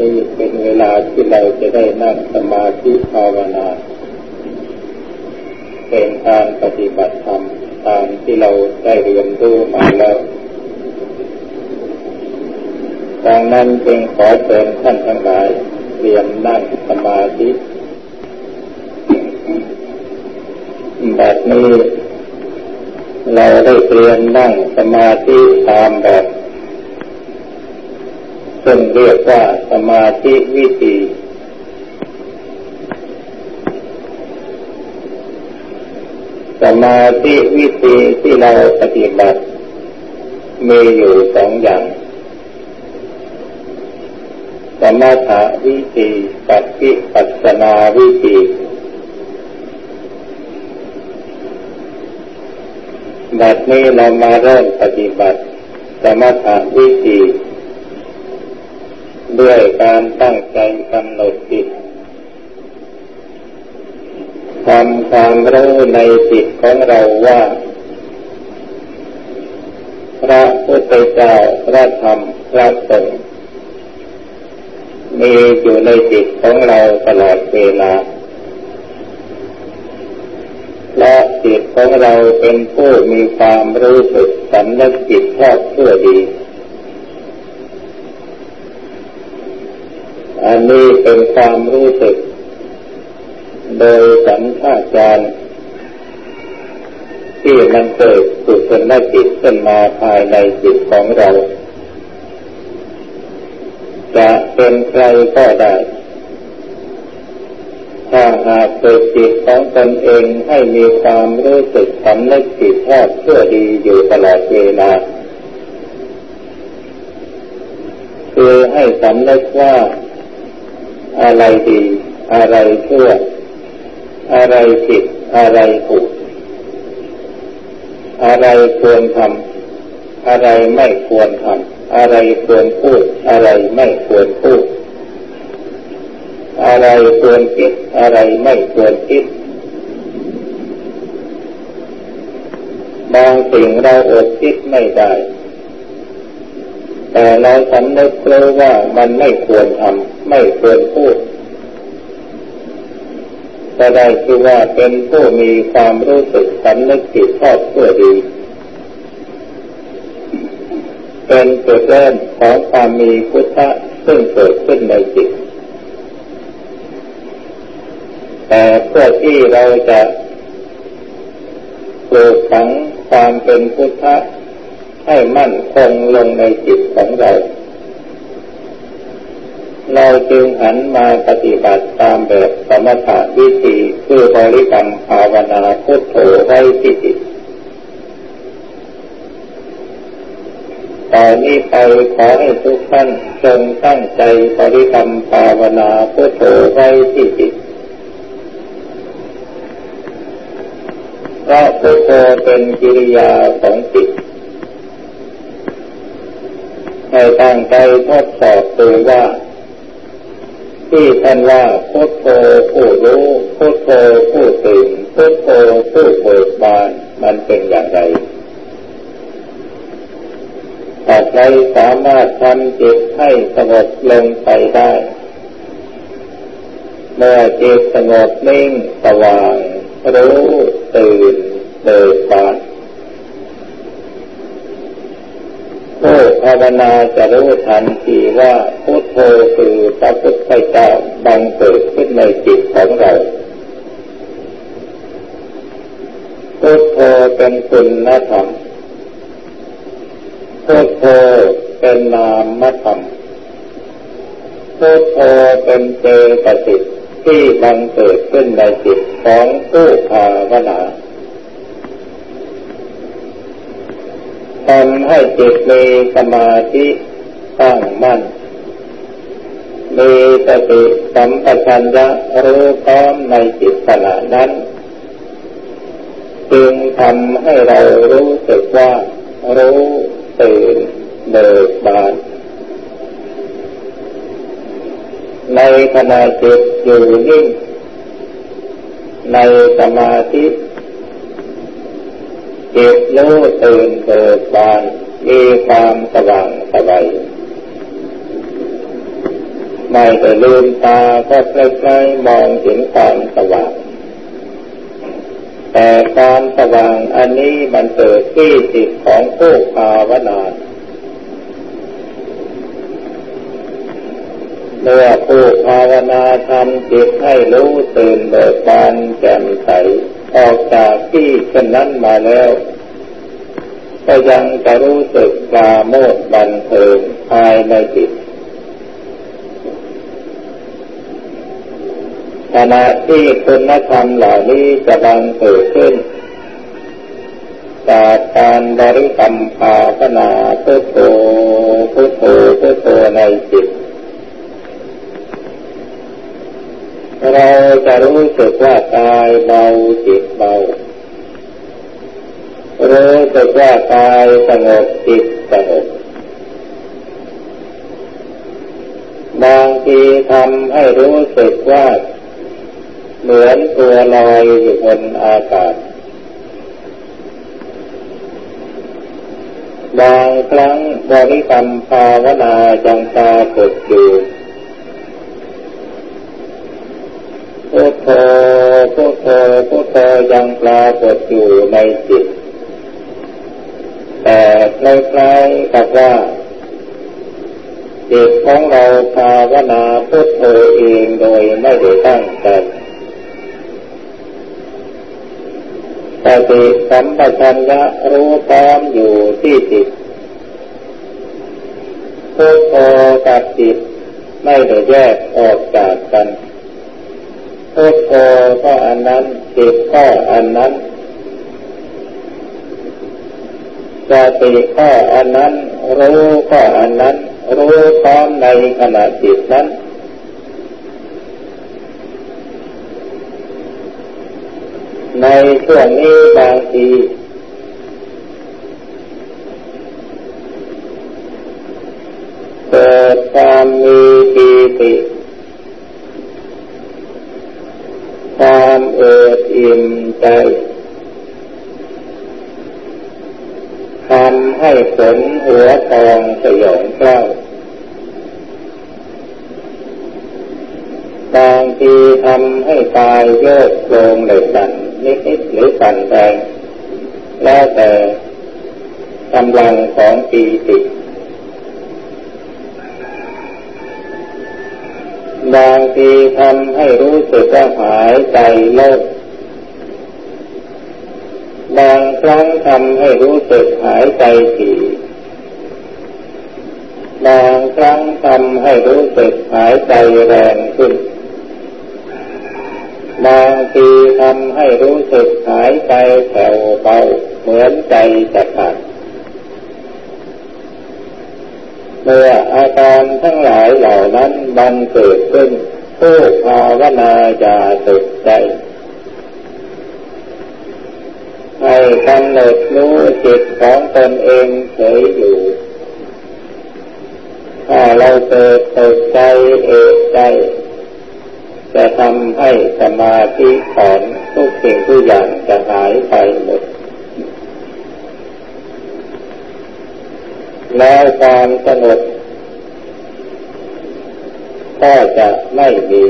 นี้เป็นเวลาที่เราจะได้นั่งสมาธิภาวนาเป็นการปฏิบัติธรรมตามที่เราได้เรียนรู้มาแล้วดังนั้นจึงขอเชิญท่านทั้งหลายเรียนนั่งสมาธิแบบนี้เราได้เรียนนั่งสมาธิตามแบบ ซึ่งเรียกว่าสมาธิวิธี สมาธิวิธีที่เราปฏิบัติ มีอยู่สองอย่าง สมถะวิธีกับวิปัสนาวิธีแบบนี้เรามาเริ่มปฏิบัติ สมถะวิธี ด้วยการตั้งใจกำหนดจิตทำความรู้ในจิตของเราว่า พระพุทธเจ้าพระธรรมพระสงฆ์มีอยู่ในจิตของเราตลอดเวลาและจิตของเราเป็นผู้มีความรู้สึกสำนึกจิตชอบเพื่อดี อันนี้เป็นความรู้สึก โดยสัญชาตญาณที่มันเกิดสุขนจิตขึ้นมาภายในจิตของเรา จะเป็นใครก็ได้ ถ้าหากเกิดจิตของตนเองให้มีความรู้สึกสำนึกผิดชอบเพื่อดีอยู่ตลอดเวลาคือให้สำนึกว่า อะไรดี อะไรชั่วอะไรผิด อะไรถูกอะไรควรทำอะไรไม่ควรทำอะไรควรพูด อะไรไม่ควรพูด อะไรควรคิด อะไรไม่ควรคิดบางสิ่งเราอดคิดไม่ได้ แต่เราสำนึกรู้ว่ามันไม่ควรทำไม่ควรพูดก็ได้คือว่าเป็นผู้มีความรู้สึกสำนึกผิดชอบเพื่อดี เป็นจุดเริ่มของความมีพุทธะซึ่งเกิดขึ้นในจิต แต่เพื่อที่เราจะปลูกฝังความเป็นพุทธะ ให้มั่นคงลงในจิตของเรา เราจึงหันมาปฏิบัติตามแบบสมถะวิธีคือบริกรรมภาวนาพุทโธไว้ที่จิตตอนนี้ไปขอให้ทุกท่านจงตั้งใจบริกรรมภาวนาพุทโธไว้ที่จิตเพราะพุทโธเป็นกิริยาของจิต ให้ตั้งใจทดสอบดูว่า ที่ท่านว่าพุทโธผู้รู้พุทโธผู้ตื่นพุทโธผู้เบิกบานมันเป็นอย่างไรถ้าใครสามารถทำจิตให้สงบลงไปได้ เมื่อจิตสงบนิ่งสว่าง รู้ตื่นเบิกบาน ผู้ภาวนาจะรู้ทันทีว่าพุทโธคือพระพุทธเจ้าบังเกิดขึ้นในจิตของเราพุทโธเป็นคุณธรรมพุทโธเป็นนามธรรมพุทโธเป็นเจตสิกที่บังเกิดขึ้นในจิตของผู้ภาวนา ทำให้จิตมีสมาธิตั้งมั่น มีสติสัมปชัญญะรู้พร้อมในจิตขณะนั้น จึงทำให้เรารู้สึกว่า รู้ตื่นเบิกบานในขณะจิตอยู่นิ่งในสมาธิ จิตรู้ตื่นเบิกบานมีความสว่างสบายไม่แต่ลืมตาก็ใกล้ๆมองเห็นความสว่าง แต่ความสว่างอันนี้มันเกิดที่จิตของผู้ภาวนาเมื่อผู้ภาวนาทำจิตให้รู้ตื่นเบิกบานแจ่มใส ออกจากที่เช่นนั้นมาแล้ว ก็ยังจะรู้สึกปาโมทบันเทิงภายในจิตขณะที่คุณธรรมเหล่านี้จะบังเกิดขึ้น จากการบริกรรมภาวนาพุทโธพุทโธพุทโธในจิตเรา จะรู้สึกว่ากายเบาจิตเบา รู้สึกว่ากายสงบจิตสงบบางทีทำให้รู้สึกว่า เหมือนตัวลอยอยู่บนอากาศ บางครั้งบริกรรมภาวนาจังตาเกิดอยู่พุทโธพุทโธพุทโธ ยังปรากฏอยู่ในจิต แต่คล้ายกับว่าจิตของเราภาวนาพุทโธเองโดยไม่ได้ตั้งใจสติสัมปชัญญะรู้พร้อมอยู่ที่จิตพุทโธกับจิตไม่ได้แยกออกจากกัน พุทโธก็อันนั้นจิตก็อันนั้นสติก็อันนั้น รู้ก็อันนั้น รู้พร้อมในขณะจิตนั้นในช่วงนี้บางทีเกิดความมีปีติความเอิ่มใจทำให้ขนหัวทองสยองเกล้าบางทีทำให้ตายโยกโครงเหล็กดันนิดๆหรือสั่นแรงแล้วแต่กำลังของปีติบางทีทำให้รู้สึกว่าหายใจโล่ง บางครั้งทำให้รู้สึกหายใจถี่บางครั้งทำให้รู้สึกหายใจแรงขึ้น บางทีทำให้รู้สึกหายใจแผ่วเบาเหมือนใจจะขาดเมื่ออาการทั้งหลายเหล่านั้นบังเกิดขึ้นผู้ภาวนาจะตกใจ ให้กำหนดรู้จิตของตนเองเฉยอยู่ ถ้าเราเกิดตกใจเอกใจ จะทำให้สมาธิถอนทุกสิ่งทุกอย่างจะหายไปหมด แล้วความสงบก็จะไม่มี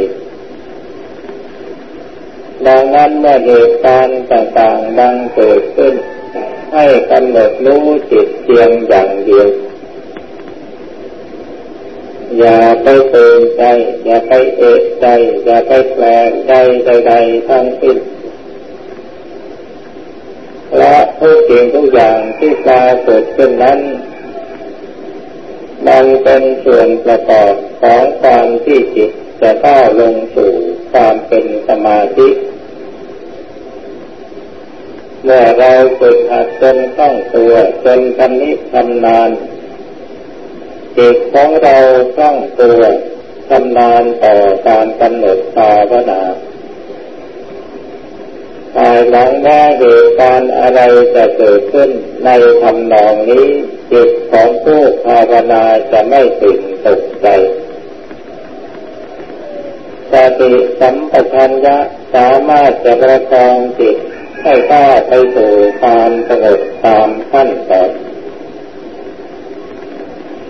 ดังนั้นเมื่อเหตุการณ์ต่างๆดังเกิดขึ้น ให้กำหนดรู้จิตเพียงอย่างเดียว อย่าไปเตือนใจ อย่าไปเอกใจ อย่าไปแปลงใจใดๆทั้งสิ้นและทุกสิ่งทุกอย่างที่ปรากฏขึ้นนั้น มันเป็นส่วนประกอบของความที่จิต จะก้าลงสู่ความเป็นสมาธิ เมื่อเราฝึกหัดจนต้องตัวจนทำนิทำนานจิตของเราต้องตัวทำนานต่อการกำหนดภาวนาภายหลังแม้เหตุการณ์อะไรจะเกิดขึ้นในทำนองนี้ จิตของผู้ภาวนาจะไม่ตื่นตกใจ สติสัมปชัญญะสามารถจะประคองจิตให้ก้าวไปสู่ความสงบตามขั้นตอน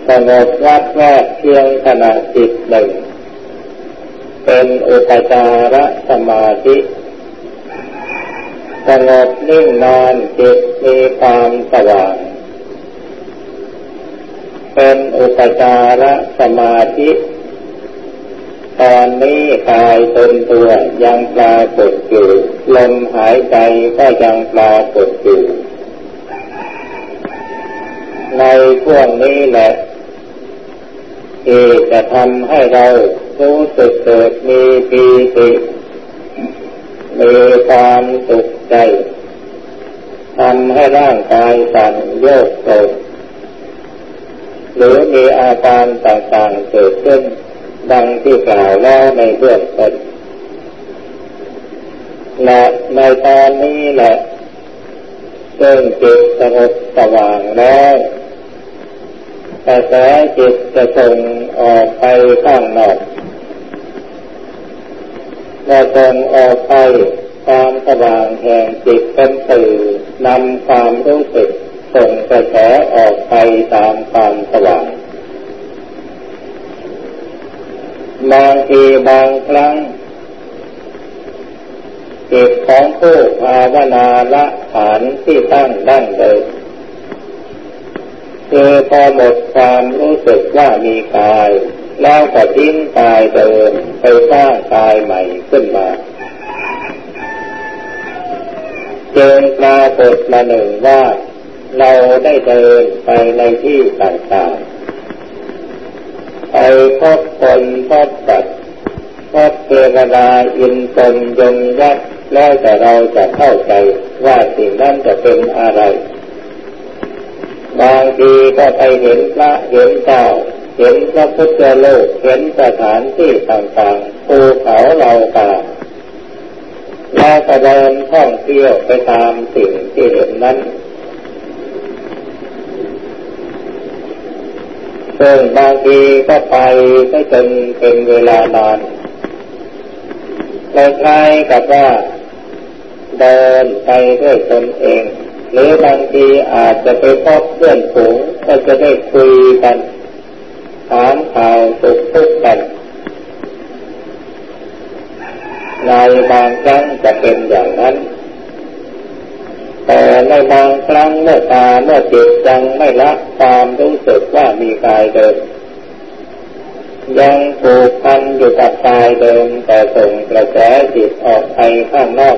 สงบวัดแรกเพียงขณะจิตหนึ่ง เป็นอุปจารสมาธิสงบนิ่งนอนจิตมีความสว่าง เป็นอุปจารสมาธิ ตอนนี้กายตนตัวยังปรากฏอยู่ลมหายใจก็ยังปรากฏอยู่ในช่วงนี้แหละที่จะทำให้เรารู้สึกเกิดมีปีติมีความสุขใจทำให้ร่างกายสั่นโยกโกหรือมีอาการต่างๆเกิดขึ้น ดังที่กล่าวแล้วในเบื้องต้นและในตอนนี้แหละซึ่งจิตสงบสว่างแล้วกระแสจิตจะส่งออกไปข้างนอกเมื่อส่งออกไปความสว่างแห่งจิตเป็นสื่อนำความรู้สึกส่งกระแสออกไปตามความสว่าง บางทีบางครั้งจิตของผู้ภาวนาละฐานที่ตั้งดั้งเดิมคือพอหมดความรู้สึกว่ามีกาย แล้วก็ทิ้งกายเดิมไปสร้างกายใหม่ขึ้นมาเจนปรากฏมาหนึ่งว่าเราได้เดินไปในที่ต่างๆ ไปพบคนพบสัตว์พบเทวดาอินทร์ยงยักษ์แล้วแต่เราจะเข้าใจว่าสิ่งนั้นจะเป็นอะไรบางทีก็ไปเห็นพระเห็นเจ้า เห็นพระพุทธโลกเห็นสถานที่ต่างๆภูเขาเราตาแล้วก็เดินท่องเที่ยวไปตามสิ่งที่เห็นนั้น ซึ่งบางทีก็ไปไม่จนเป็นเวลานานคล้ายๆกับว่าเดินไปด้วยตนเอง หรือบางทีอาจจะไปพบเพื่อนฝูงก็จะได้คุยกัน ถามข่าวสุขทุกข์กันในบางครั้งจะเป็นอย่างนั้น แต่ในบางครั้งเมื่อตาเมื่อจิตยังไม่ละความรู้สึกว่ามีกายเดิม ยังผูกพันอยู่กับกายเดิม แต่ส่งกระแสจิตออกไปข้างนอก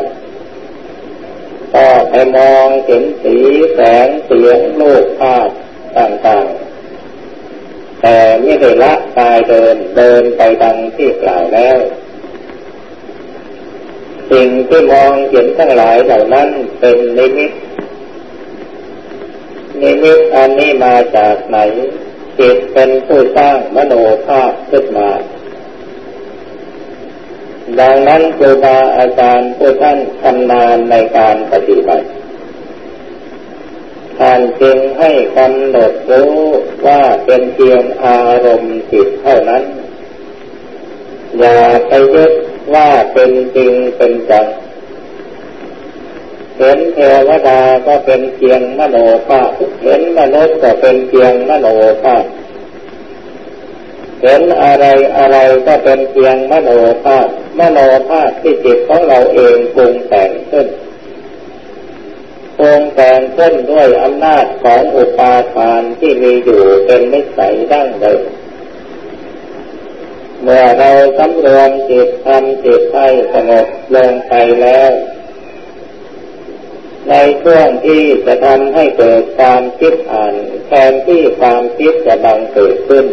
ก็ไปมองเห็นสีแสงเสียงรูปภาพต่างๆ แต่ไม่ได้ละกายเดินเดินไปดังที่กล่าวแล้ว สิ่งที่มองเห็นทั้งหลายเหล่านั้นเป็นนิมิตนิมิตอันนี้มาจากไหนจิตเป็นผู้สร้างมโนภาพขึ้นมา ดังนั้นครูบาอาจารย์ผู้ท่านชำนาญในการปฏิบัติท่านจึงให้กำหนดรู้ว่าเป็นเพียงอารมณ์จิตเท่านั้น อย่าไปยึด ว่าเป็นจริงเป็นจังเห็นเทวดาก็เป็นเพียงมโนภาพเห็นมนุษย์ก็เป็นเพียงมโนภาพเห็นอะไรอะไรก็เป็นเพียงมโนภาพมโนภาพที่จิตของเราเองปรุงแต่งขึ้นปรุงแต่งขึ้นด้วยอำนาจของอุปาทานที่มีอยู่เป็นนิสัยดั้งเดิม เมื่อเราสำรวมจิตทำจิตให้สงบลงไปแล้ว ในช่วงที่จะทำให้เกิดความคิดอ่านแทนที่ความคิดจะบังเกิดขึ้น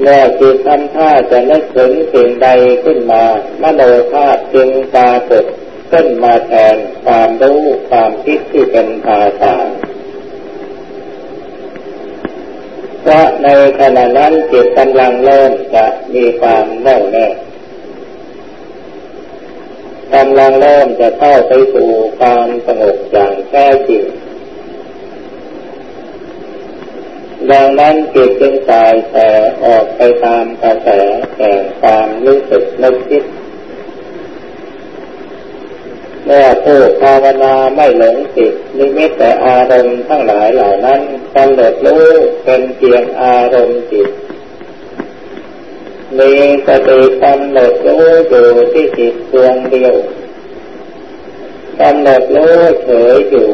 เมื่อจิตทำท่าจะนึกถึงสิ่งใดขึ้นมามโนภาพจึงปรากฏขึ้นมาแทนความรู้ความคิดที่เป็นภาษา เพราะในขณะนั้นจิตกำลังเริ่มจะมีความแน่วแน่กำลังเริ่มจะเข้าไปสู่ความสงบอย่างแท้จริงดังนั้นจิตจึงสายแต่ออกไปตามกระแสแห่งความรู้สึกนึกคิด เมื่อผู้ภาวนาไม่หลงติดนิมิตแต่อารมณ์ทั้งหลายเหล่านั้นกำหนดรู้เป็นเพียงอารมณ์จิตมีสติกำหนดรู้อยู่ที่จิตดวงเดียวกำหนดรู้เฉยอยู่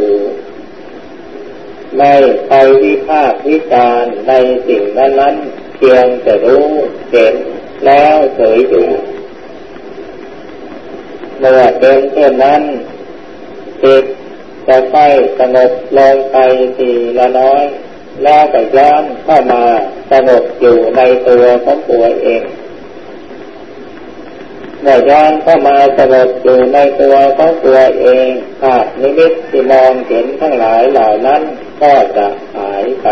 ไม่ไปวิพากวิจารในสิ่งนั้นนั้นเพียงแต่รู้เห็นแล้วเฉยอยู่ มื่อเป็นเช่นนั้นจิตจะค่อยสงบลงไปทีละน้อย แล้วก็ย้อนเข้ามาสงบอยู่ในตัวของตัวเองเมื่อย้อนเข้ามาสงบอยู่ในตัวของตัวเองภาพนิมิตที่มองเห็นทั้งหลายเหล่านั้นก็จะหายไป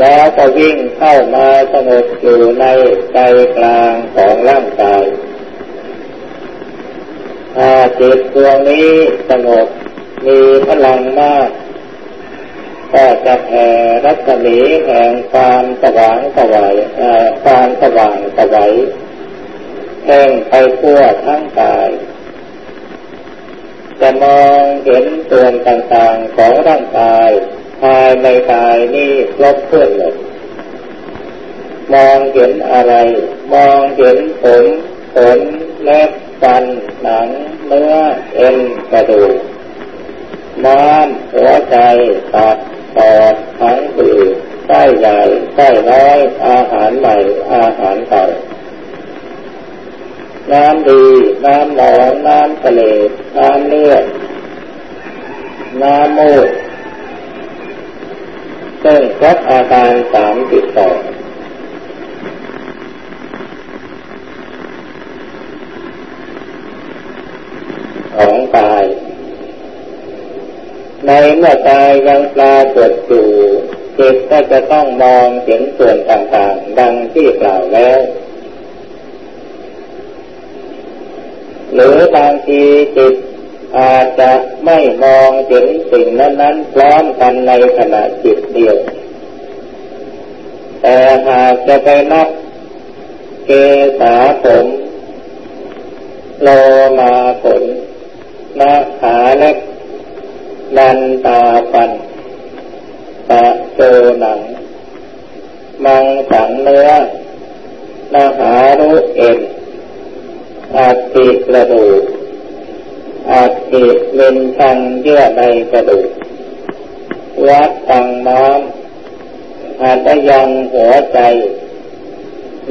แล้วก็วิ่งเข้ามาสงบอยู่ในใจกลางของร่างกาย ถ้าจิตดวงนี้สงบมีพลังมากก็จะแผ่รัศมีแห่งความสว่างสวัยความสว่างสวัยแห่งไปทั่วทั้งกาย จะมองเห็นส่วนต่างๆของร่างกายภายในกายนี้ครบถ้วนหมดมองเห็นอะไร มองเห็นผมขนเล็บ ฟันหนังเนื้อเอ็นกระดูกม้ามหัวใจตับปอดทั้งผือไส้ใหญ่ไส้น้อย อาหารใหม่ อาหารเก่าน้ำดี น้ำหนองน้ำทะเล น้ำเลือด น้ำมูดซึ่งครบอาการสามสิบสอ ของกาย ในเมื่อกายยังปรากฏอยู่จิตก็จะต้องมองเห็นส่วนต่างๆ ดังที่กล่าวแล้ว หรือบางทีจิตอาจจะไม่มองเห็นสิ่งนั้นๆพร้อมกันในขณะจิตเดียว แต่หากจะไปนับเกสาผมโลมาขน นาขาเล็กนันตาปันตะโจหนัง มังสังเนื้อนาหารุเอ็นอาติกระดูกอาติเลนชังเยื่อในกระดูก วัดตังน้ำอาตยังหัวใจ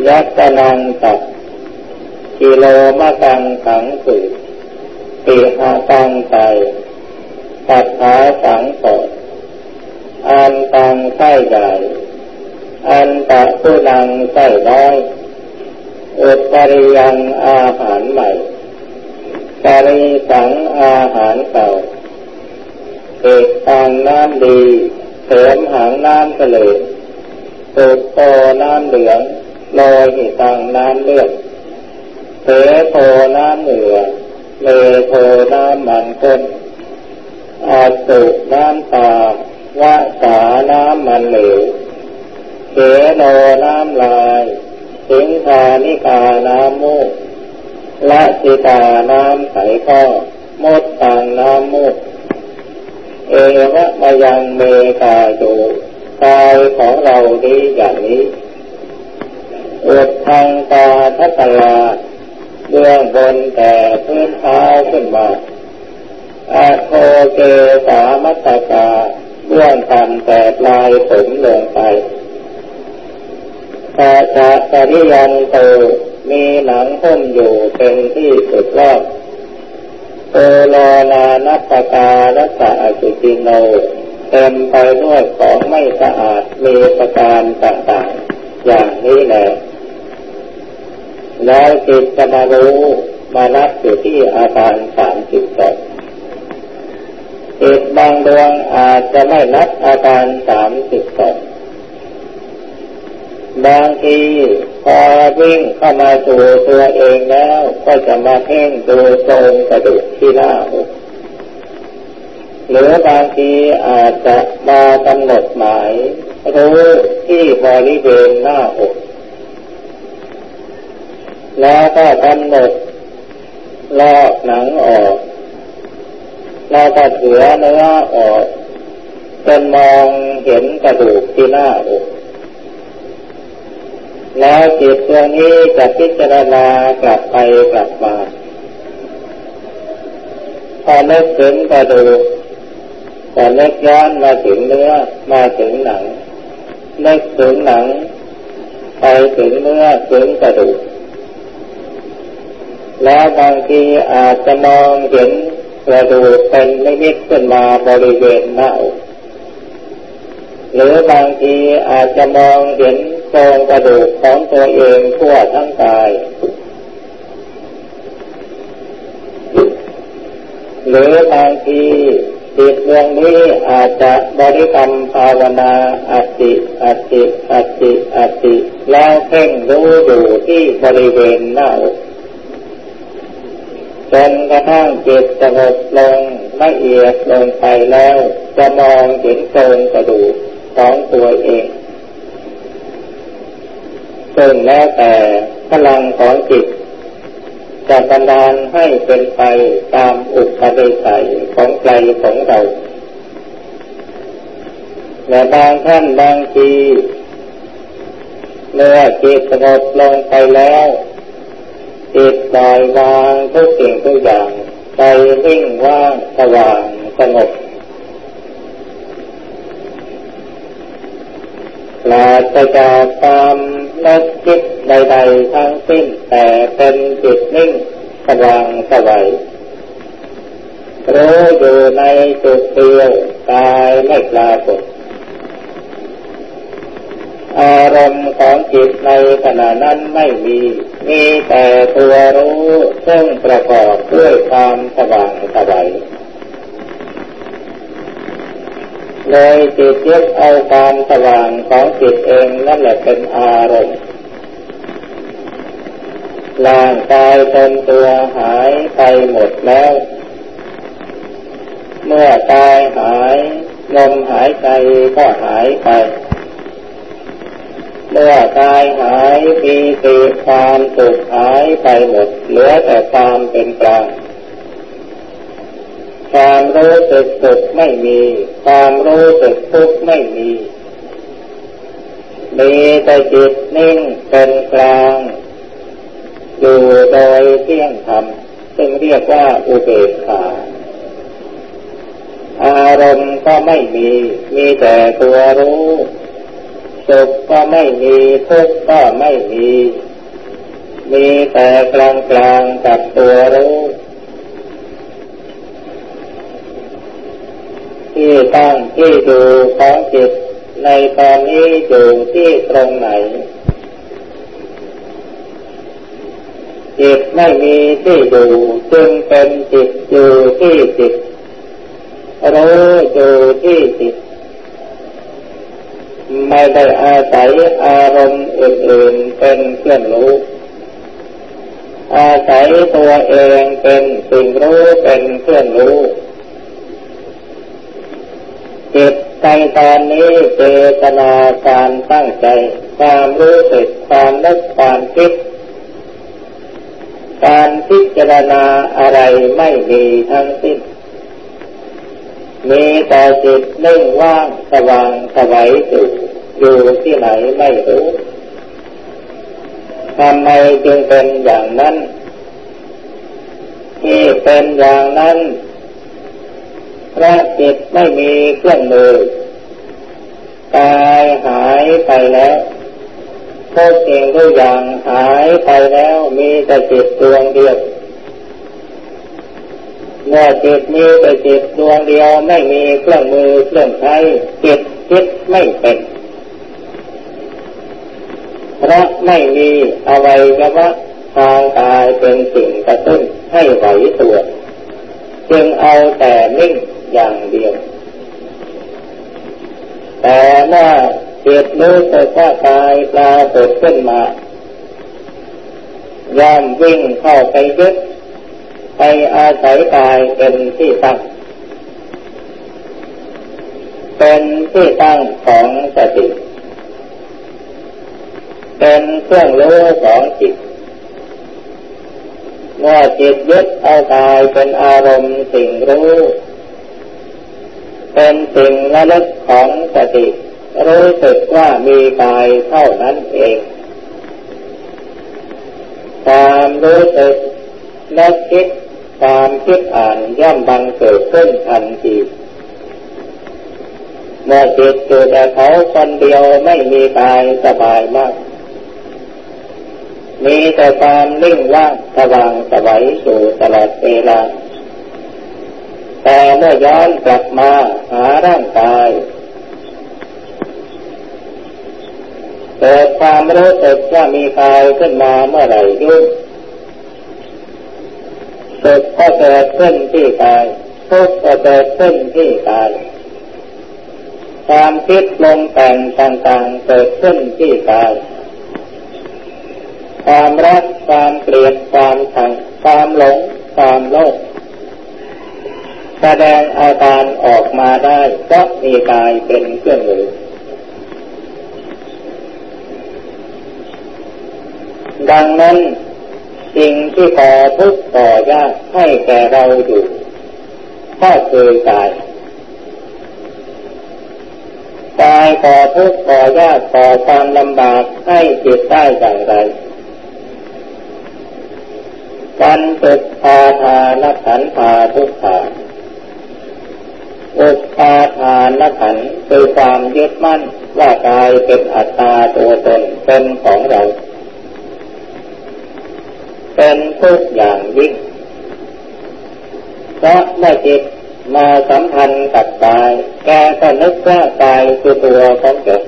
ยักษ์นังตับกิโลมะกังขังสื ปีหาตังไตตัดขาสังสดอันตังไส้ใหญ่อันตะผู้นังไส้น้อยอุตริยังอาหารใหม่ปริสังอาหารเก่าเอกตางน้ำดี เสริมหางน้ำทะเลตุกโตน้ำเหลืองลอยหิตังน้ำเลือดเสโทน้ำเหนือ เลโทน้ำมันก้นอาสุน้ำตาวะสาน้ำมันเหลวเขโนน้ำลาย สิงคานิกาน้ำมูกละสิตาน้ำใสข้อมดต่างน้ำมูก เอวะมายังเมกาดูกายของเราดีอย่างนี้อุดทางตาทัตลา เบื้องบนแต่พื้นเท้าขึ้นมาอาโคเกสามัตตาเบื้องต่ำแต่ปลายผมลงไปตาตาตริยันโตมีหนังหุ้มอยู่เป็นที่สุดรอบโอโลนานัตกาลัสะสุติโนเต็มไปด้วยของไม่สะอาดมีประการต่างๆ อย่างนี้แหละ แล้วจิตจะมารู้มานับอยู่ที่อาการสามสิบสองจิตบางดวงอาจจะไม่นับอาการสามสิบสองบางทีพอวิ่งเข้ามาสู่ตัวเองแล้ว ก็จะมาเพ่งดูทรงกระดูกที่หน้าอกหรือบางทีอาจจะมากำหนดหมายรู้ที่บริเวณหน้าอก แล้วก็กำหนดลอกหนังออก แล้วก็เสือเนื้อออกจนมองเห็นกระดูกที่หน้าอกแล้วจิตตัวนี้จะพิจารณากลับไปกลับมาพอเลิกถึงกระดูกแต่เลิกย้อนมาถึงเนื้อมาถึงหนังเลิกถึงหนัง ไปถึงเนื้อถึงกระดูก แล้วบางทีอาจจะมองเห็นกระดูกเป็นไม่มิตขึ้นมาบริเวณหน้าอกหรือบางทีอาจจะมองเห็นโครงกระดูกของตัวเองทั่วทั้งกาย หรือบางทีจิตดวงนี้อาจจะบริกรรมภาวนาอัติอัติอัติอัติ แล้วเพ่งรู้อยู่ที่บริเวณหน้าอก จนกระทั่งจิตสงบลงละเอียดลงไปแล้ว จะมองเห็นโครงกระดูกของตัวเองซึ่งแล้วแต่พลังของจิต จะบันดาลให้เป็นไปตามอุปนิสัยของใจของเราและบางท่านบางทีเมื่อจิตสงบลงไปแล้ว จิตปล่อยวางทุกสิ่งทุกอย่างใจวิ่งว่างสว่างสงบปราศจากความนึกคิดใดๆทั้งสิ้นแต่เป็นจิตนิ่งสว่างสวัยรู้อยู่ในจุดเดียวกายไม่ปรากฏ อารมณ์ของจิตในขณะนั้นไม่มี มีแต่ตัวรู้ซึ่งประกอบด้วยความสว่างสวัยเลยจิตยึดเอาความสว่างของจิตเองนั่นแหละเป็นอารมณ์ร่างกายตนตัวหายไปหมดแล้ว เมื่อกายหายลมหายใจก็หายไป เมื่อกายหายปีติความสุขหายไปหมด เหลือแต่ความเป็นกลางความรู้สึกสุขไม่มี ความรู้สึกทุกข์ไม่มี มีแต่จิตนิ่งเป็นกลาง อยู่โดยเที่ยงธรรมซึ่งเรียกว่าอุเบกขาอารมณ์ก็ไม่มี มีแต่ตัวรู้ สุขก็ไม่มีทุกข์ก็ไม่มี มีแต่กลางกลางกับตัวรู้ ที่ตั้งที่ดูของจิตในตอนนี้อยู่ที่ตรงไหน จิตไม่มีที่อยู่จึงเป็นจิตอยู่ที่จิตรู้อยู่ที่จิต ไม่ได้อาศัยอารมณ์อื่นๆเป็นเครื่องรู้ อาศัยตัวเองเป็นสิ่งรู้เป็นเครื่องรู้จิตในตอนนี้เจตนาการตั้งใจ ความรู้สึกความนึกความคิด การพิจารณาอะไรไม่มีทั้งสิ้น มีแต่จิตนิ่งว่างสว่างสวัยอยู่อยู่ที่ไหนไม่รู้ทำไมจึงเป็นอย่างนั้น ที่เป็นอย่างนั้นพระจิตไม่มีเครื่องมือกายหายไปแล้วทุกสิ่งทุกอย่างหายไปแล้วมีแต่จิตดวงเดียว เมื่อจิตมีแต่จิตดวงเดียวไม่มีเครื่องมือเครื่องใช้จิตคิดไม่เป็นเพราะไม่มีอวัยวะทางกายเป็นสิ่งกระตุ้นให้ไหวตัว จึงเอาแต่นิ่งอย่างเดียว แต่เมื่อจิตรู้สึกว่ากายปรากฏขึ้นมาย่อมวิ่งเข้าไปยึด ไปอาศัยกายเป็นที่ตั้ง เป็นที่ตั้งของสติ เป็นเครื่องรู้ของจิตเมื่อจิตยึดเอากายเป็นอารมณ์สิ่งรู้ เป็นสิ่งระลึกของสติ รู้สึกว่ามีกายเท่านั้นเอง ความรู้สึกนึกคิด ความคิดอ่านย่อมบังเกิดขึ้นทันทีเมื่อจิตอยู่แต่เขาคนเดียวไม่มีกายสบายมาก มีแต่ความนิ่งว่างสว่างสวัยสู่ตลอดเวลา แต่เมื่อย้อนกลับมาหาร่างกายเกิดความรู้สึกว่ามีกายขึ้นมาเมื่อไหร่ยุ่ง สุขก็เกิดขึ้นที่กายทุกข์ก็เกิดขึ้นที่กายความคิดลงแต่งต่างๆเกิดขึ้นที่กายความรักความเกลียดความชังความหลงความโลภแสดงอาการออกมาได้ก็มีกายเป็นเครื่องมือดังนั้น สิ่งที่ก่อทุกข์ก่อยากให้แก่เราอยู่ก็คือกายกายก่อทุกข์ก่อยากก่อความลำบากให้จิตได้อย่างไรกันตุปาทานขันธาทุกขาอุปาทานขันคือความยึดมั่นว่ากายเป็นอัตตาตัวตนเป็นของเรา เป็นทุกอย่างยิ่งเพราะเมื่อจิตมาสัมพันธ์กับกาย แกก็นึกว่ากายคือตัวของเกิด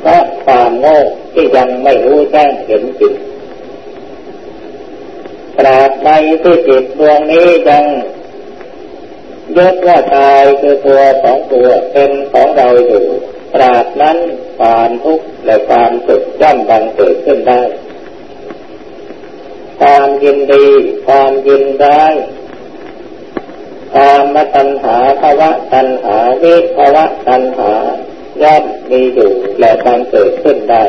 เพราะความโง่ที่ยังไม่รู้แจ้งเห็นจิตตราบใดที่จิตดวงนี้ยังยึดว่ากายคือตัวของตัวเป็นของเราอยู่ตราบนั้นความทุกข์และความสุขย่อมบังเกิดขึ้นได้ ความยินดี ความยินร้ความมตัญหาภาวะตัญหาวิภาวะตัญหาย่อมมีอยู่และการเกิดขึ้นได้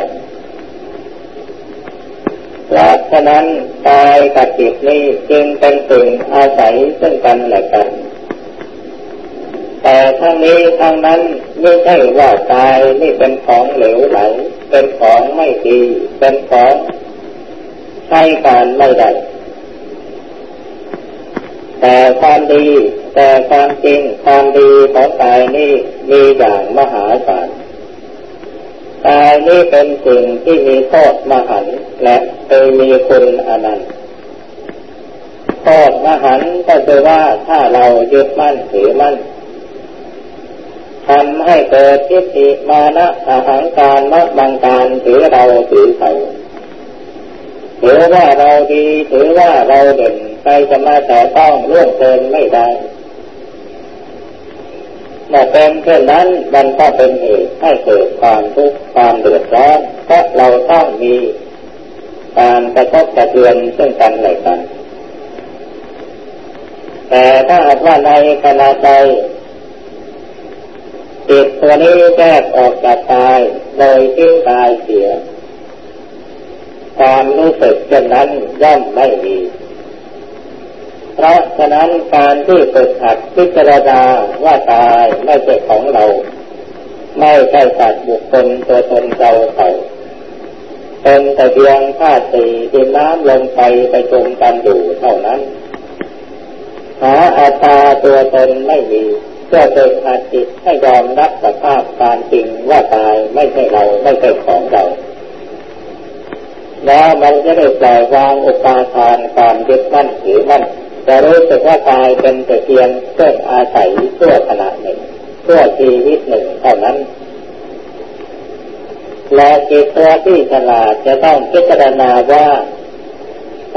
เพราะฉะนั้นกายกับจิตนี้จึงเป็นสิ่งอาศัยซึ่งกันและกัน แต่ทั้งนี้ทั้งนั้นไม่ใช่ว่ากายนี่เป็นของเหลวไหล เป็นของไม่ดี เป็นของ ใช้การไม่ได้ แต่ความดี แต่ความจริงความดีของกายนี้มีอย่างมหาศาลกายนี้เป็นสิ่งที่มีโทษมหันและเคยมีคุณอนันต์โทษมหันก็คือว่าถ้าเรายึดมั่นถือมั่นทำให้เกิดทิฏฐิมานะอาหังการมะบังการถือเราถือเขา ถือว่าเราดีถือว่าเราเด่นใครจะมาแต่ต้องล่วงเกินไม่ได้เมื่อเป็นเช่นนั้นมันก็เป็นเหตุให้เกิดความทุกข์ความเดือดร้อนเพราะเราต้องมีการกระทบกระเทือนซึ่งกันและกัน แต่ถ้าว่าในขณะใดจิตตัวนี้แยกออกจากกายโดยทิ้งกายเสีย ความรู้สึกเช่นนั้นย่อมไม่มีเพราะฉะนั้นการที่ฝึกหัดพิจารณาว่าตายไม่ใช่ของเรา ไม่ใช่สัตว์บุคคลตัวตนเราเขาเป็นแต่เพียงธาตุสี่ดินน้ำลมไฟไปจมกันอยู่เท่านั้นหาอาตาตัวตนไม่มีเพื่อเป็นอาจิตให้ยอมรับสภาพการจริงว่าตายไม่ใช่เราไม่ใช่ของเรา แล้วมันจะได้ปล่อยวางอุปาทานความยึดมั่นถือมั่นจะรู้สึกว่ากายเป็นแต่เพียงเครื่องอาศัยเพื่อขณะหนึ่งเพื่อชีวิตหนึ่งเท่านั้นและจิตตัวที่ฉลาดจะต้องพิจารณาว่า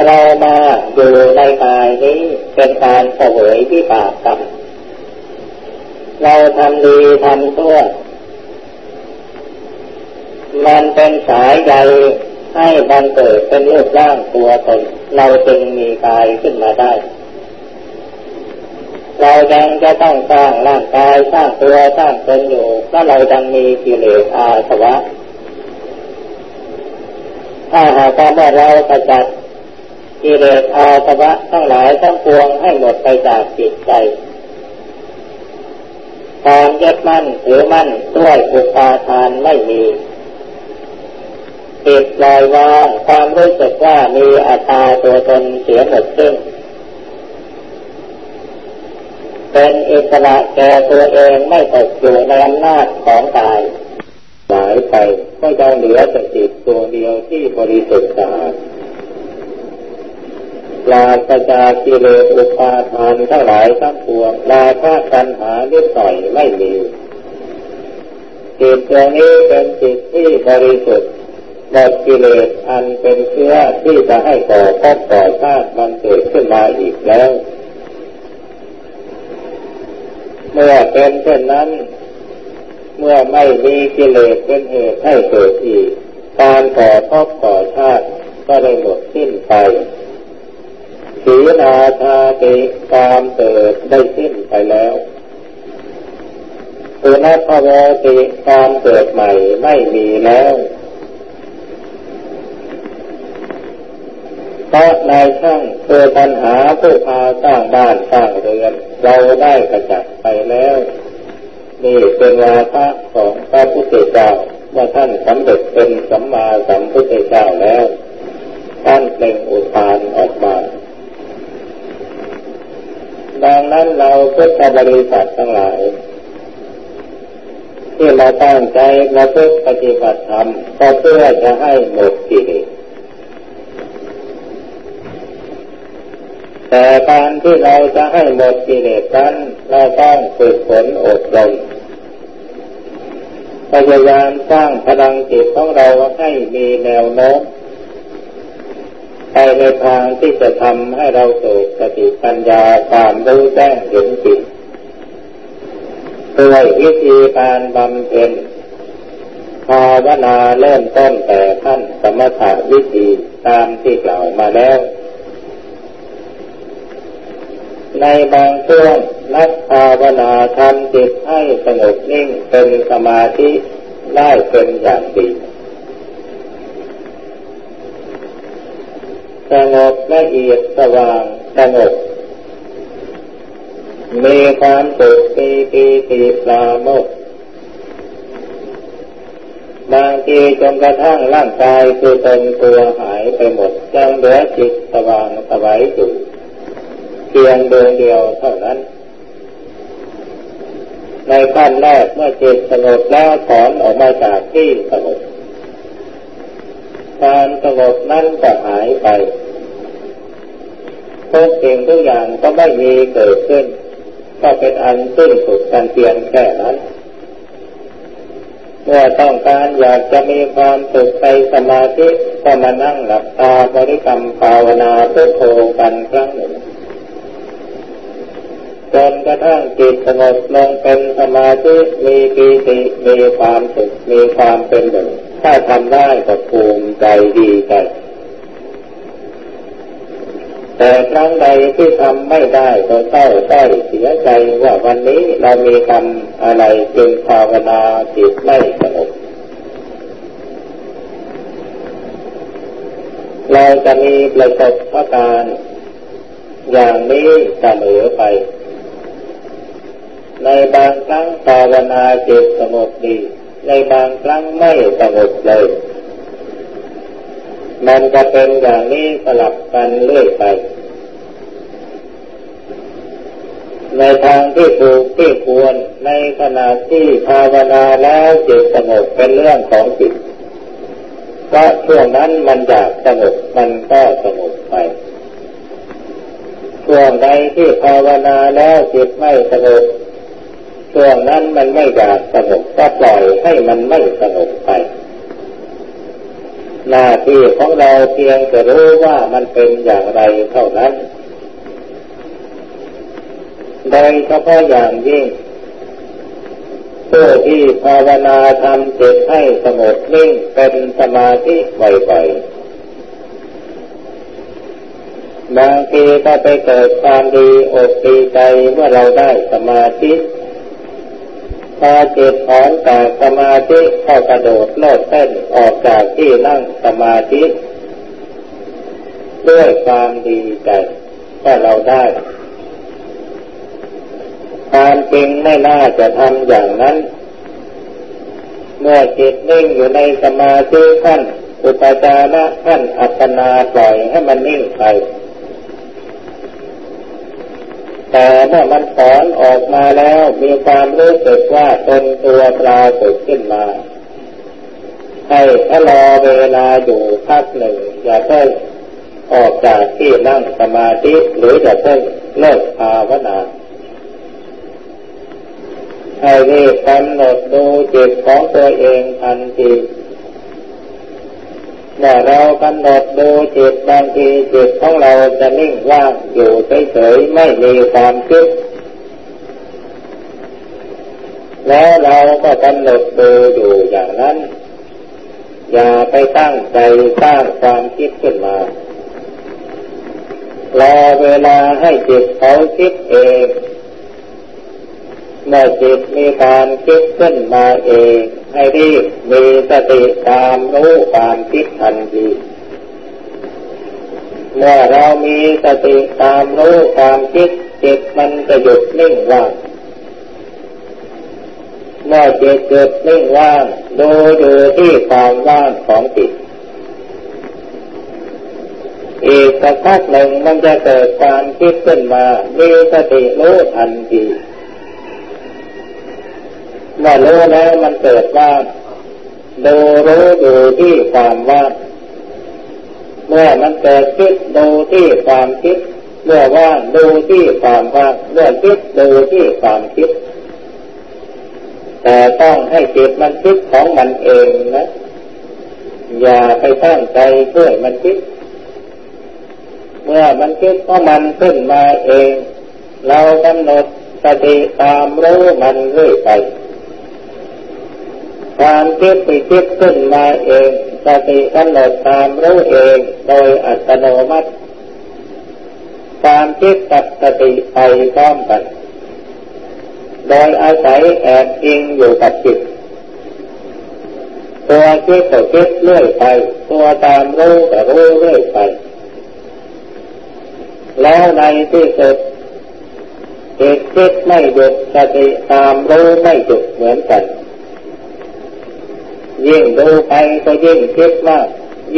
เรามาอยู่ในกายนี้เป็นการเสวยวิบากกรรมเราทำดีทำชั่วมันเป็นสายใย ให้บังเกิดเป็นรูปร่างตัวตนเราจึงมีกายขึ้นมาได้ เรายังจะต้องสร้างร่างกายสร้างตัวสร้างตนอยู่ถ้าเรายังมีกิเลสอาสวะ ถ้าหากว่าเราขจัดกิเลสอาสวะทั้งหลายทั้งปวงให้หมดไปจากจิตใจความยึดมั่นถือมั่นด้วยอุปาทานไม่มี จิตลอยว่างความรู้สึกว่ามีอัตตาตัวตนเสียหมดซึ่ง เป็นอิสระแก่ตัวเองไม่ตกอยู่ในอำนาจของกายหายไปก็จะเหลือสติตัวเดียวที่บริสุทธิ์สะอาดลาสจากกิเลสอุปาทานทั้งหลายทั้งปวงลาภาปัญหานิดหน่อยไม่มีจิตดวงนี้เป็นจิตที่บริสุทธิ์ หมดกิเลสอันเป็นเชื้อที่จะให้ก่อพบก่อชาติมันเกิดขึ้นมาอีกแล้ว เมื่อเป็นเช่นนั้น เมื่อไม่มีกิเลสเป็นเหตุให้เกิดอีกการก่อพบก่อชาติก็ได้หมดสิ้นไปสีนาชาติความเกิดได้สิ้นไปแล้วสุนัขโวติความเกิดใหม่ไม่มีแล้ว เพราะนายช่างคือปัญหาผู้พาสร้างบ้านสร้างเรือน เราได้กระจัดไปแล้ว นี่เป็นวาทะของพระพุทธเจ้าว่าท่านสำเร็จเป็นสัมมาสัมพุทธเจ้าแล้ว ท่านเปล่งอุทานออกมา ดังนั้นเราพุทธบริษัททั้งหลาย ที่เราตั้งใจเราพื่อปฏิบัติธรรมก็เพื่อจะให้หมดกิเลส แต่การที่เราจะให้หมดกิเลสนั้นเราต้องฝึกฝนอดทนพยายามสร้างพลังจิตของเราให้มีแนวโน้มไปในทางที่จะทำให้เราเกิดสติปัญญาความรู้แจ้งเห็นจิตด้วยวิธีการบำเพ็ญภาวนาเริ่มต้นแต่ขั้นสมถะวิธีตามที่กล่าวมาแล้ว ในบางช่วงนักภาวนาทำจิตให้สงบนิ่งเป็นสมาธิได้เป็นอย่างดีสงบละเอียดสว่างสงบมีความสุขปีติติปราโมทบางทีจนกระทั่งร่างกายคือตนตัวหายไปหมดจังเหลือจิตสว่างสบายสุข เพียงดวงเดียวเท่านั้น ในขั้นแรกเมื่อจิตสงบแล้วถอนออกมาจากที่สงบความสงบนั้นก็หายไปทุกสิ่งทุกอย่างก็ไม่มีเกิดขึ้น ก็เป็นอันสิ้นสุดการเพียงแค่นั้น เมื่อต้องการอยากจะมีความสุขในสมาธิก็มานั่งหลับตาบริกรรมภาวนาพุทโธกันครั้งหนึ่ง จนกระทั่งจิตสงบลงเป็นสมาธิมีปีติมีความสุขมีความเป็นหนึ่งถ้าทำได้ก็ภูมิใจดีใจแต่ครั้งใดที่ทำไม่ได้ก็เศร้าต้อยเสียใจว่าวันนี้เรามีกรรมอะไรจึงภาวนาจิตไม่สงบเราจะมีประสบการณ์อย่างนี้เสมอไป ในบางครั้งภาวนาจิตสงบดี ในบางครั้งไม่สงบเลย มันจะเป็นอย่างนี้สลับกันเรื่อยไป ในทางที่ถูกที่ควรในขณะที่ภาวนาแล้วจิตสงบเป็นเรื่องของจิตเพราะช่วงนั้นมันอยากสงบมันก็สงบไปช่วงใดที่ภาวนาแล้วจิตไม่สงบ ช่วนั้นมันไม่อยากสงบก็ปล่อยให้มันไม่สงบไป หน้าที่ของเราเพียงจะรู้ว่ามันเป็นอย่างไรเท่านั้น โดยเฉพาะอย่างยิ่งผู้ที่ภาวนาทำจิตให้สงบนิ่งเป็นสมาธิบ่อยๆบางทีก็ไปเกิดความดีอกดีใจเมื่อเราได้สมาธิ พอจิตถอนจากสมาธิเข้ากระโดดโลดเต้นออกจากที่นั่งสมาธิ ด้วยความดีใจถ้าเราได้ความจริงไม่น่าจะทำอย่างนั้น เมื่อจิตนิ่งอยู่ในสมาธิขั้นอุปจาระขั้นอัปปนาปล่อยให้มันนิ่งไป แต่เมื่อมันถอนออกมาแล้วมีความรู้สึกว่าตนตัวปลาเกิดขึ้นมา ให้รอเวลาอยู่พักหนึ่ง อย่าเพิ่งออกจากที่นั่งสมาธิหรืออย่าเพิ่งเลิกภาวนาให้รีบกำหนดดูจิตของตัวเองทันที เมื่อเรากำหนดดูจิตบางทีจิตของเราจะนิ่งว่างอยู่เฉยๆไม่มีความคิดแล้วเราก็กำหนดดูอยู่อย่างนั้น อย่าไปตั้งใจสร้างความคิดขึ้นมารอเวลาให้จิตเขาคิดเอง เมื่อจิตมีการคิดขึ้นมาเอง ให้รีบมีสติตามรู้ความคิดทันทีเมื่อเรามีสติตามรู้ความคิดจิตมันจะหยุดนิ่งว่างเมื่อจิตหยุดนิ่งว่างดูอยู่ที่ความว่างของจิตอีกสักพักหนึ่งมันจะเกิดความคิดขึ้นมา มีสติรู้ทันที เมื่อรู้แล้วมันเกิดว่าดูรู้ดูที่ความว่างเมื่อมันเกิดคิดดูที่ความคิด เมื่อว่างดูที่ความว่างเมื่อคิดดูที่ความคิด แต่ต้องให้จิตมันคิดของมันเองนะ อย่าไปตั้งใจช่วยมันคิด เมื่อมันคิดก็มันขึ้นมาเอง เรากำหนดสติตามรู้มันเรื่อยไป ความคิดที่คิดขึ้นมาเองสติกำหนดตามรู้เองโดยอัตโนมัติ ความคิดกับสติไปพร้อมกัน โดยอาศัยแอบอิงอยู่กับจิต ตัวคิดก็คิดเรื่อยไป ตัวตามรู้ก็รู้เรื่อยไป แล้วในที่สุดจิตคิดไม่หยุดสติตามรู้ไม่หยุดเหมือนกัน ยิ่งดูไปก็ยิ่งคิดมาก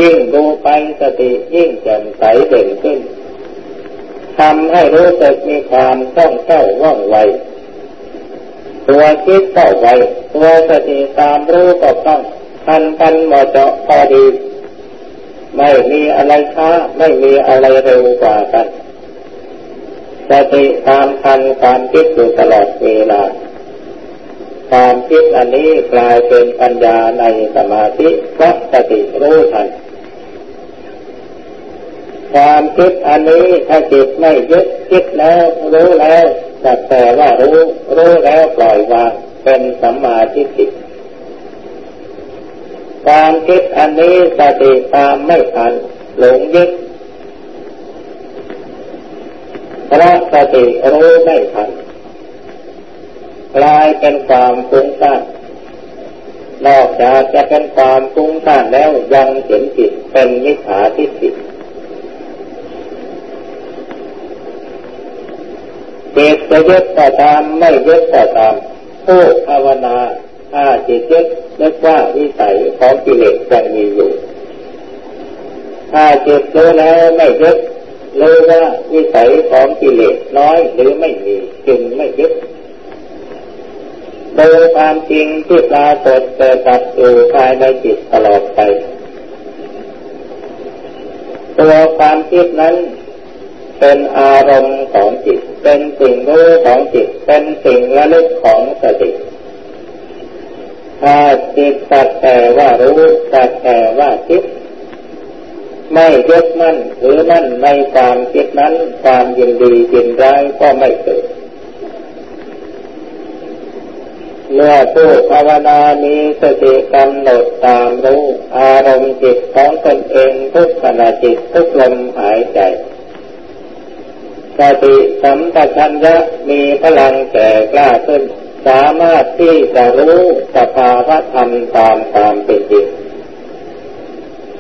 ยิ่งดูไปสติยิ่งแจ่มใสเด่นขึ้นทำให้รู้สึกมีความคล่องแคล่วว่องไว ตัวคิดก็ไว ตัวสติตามรู้ก็คล่องทันกันเหมาะเจาะพอดี ไม่มีอะไรช้าไม่มีอะไรเร็วกว่ากัน สติตามทันความคิดอยู่ตลอดเวลา ความคิดอันนี้กลายเป็นปัญญาในสมาธิเพราะสติรู้ทัน ความคิดอันนี้ถ้าจิตไม่ยึดคิดแล้วรู้แล้วแต่แต่ว่ารู้รู้แล้วปล่อยวางเป็นสัมมาทิฏฐิความคิดอันนี้สติตามไม่ทันหลงยึดเพราะสติรู้ไม่ทัน กลายเป็นความฟุ้งซ่านนอกจากจะเป็นความฟุ้งซ่านแล้วยังเห็นจิตเป็นมิจฉาทิฏฐิจิตจะยึดก็ตามไม่ยึดก็ตามผู้ภาวนาถ้าจิตยึดนึกว่าวิสัยของกิเลสยังมีอยู่ถ้าจิตรู้แล้วไม่ยึดรู้ว่าวิสัยของกิเลสน้อยหรือไม่มีจึงไม่ยึด โดยความจริงที่ปรากฏเกิดกับอยู่ภายในจิตตลอดไป ตัวความคิดนั้นเป็นอารมณ์ของจิต เป็นสิ่งรู้ของจิต เป็นสิ่งระลึกของสติถ้าจิตสักแต่ว่ารู้สักแต่ว่าคิด ไม่ยึดมั่นหรือมั่นในความคิดนั้น ความยินดียินร้ายก็ไม่เกิด เมื่อผู้ภาวนามีสติกำหนดตามรู้อารมณ์จิตของตนเองทุกขณะจิตทุกลมหายใจสติสัมปชัญญะมีพลังแก่กล้าขึ้น สามารถที่จะรู้สภาวะธรรมตามความเป็นจริง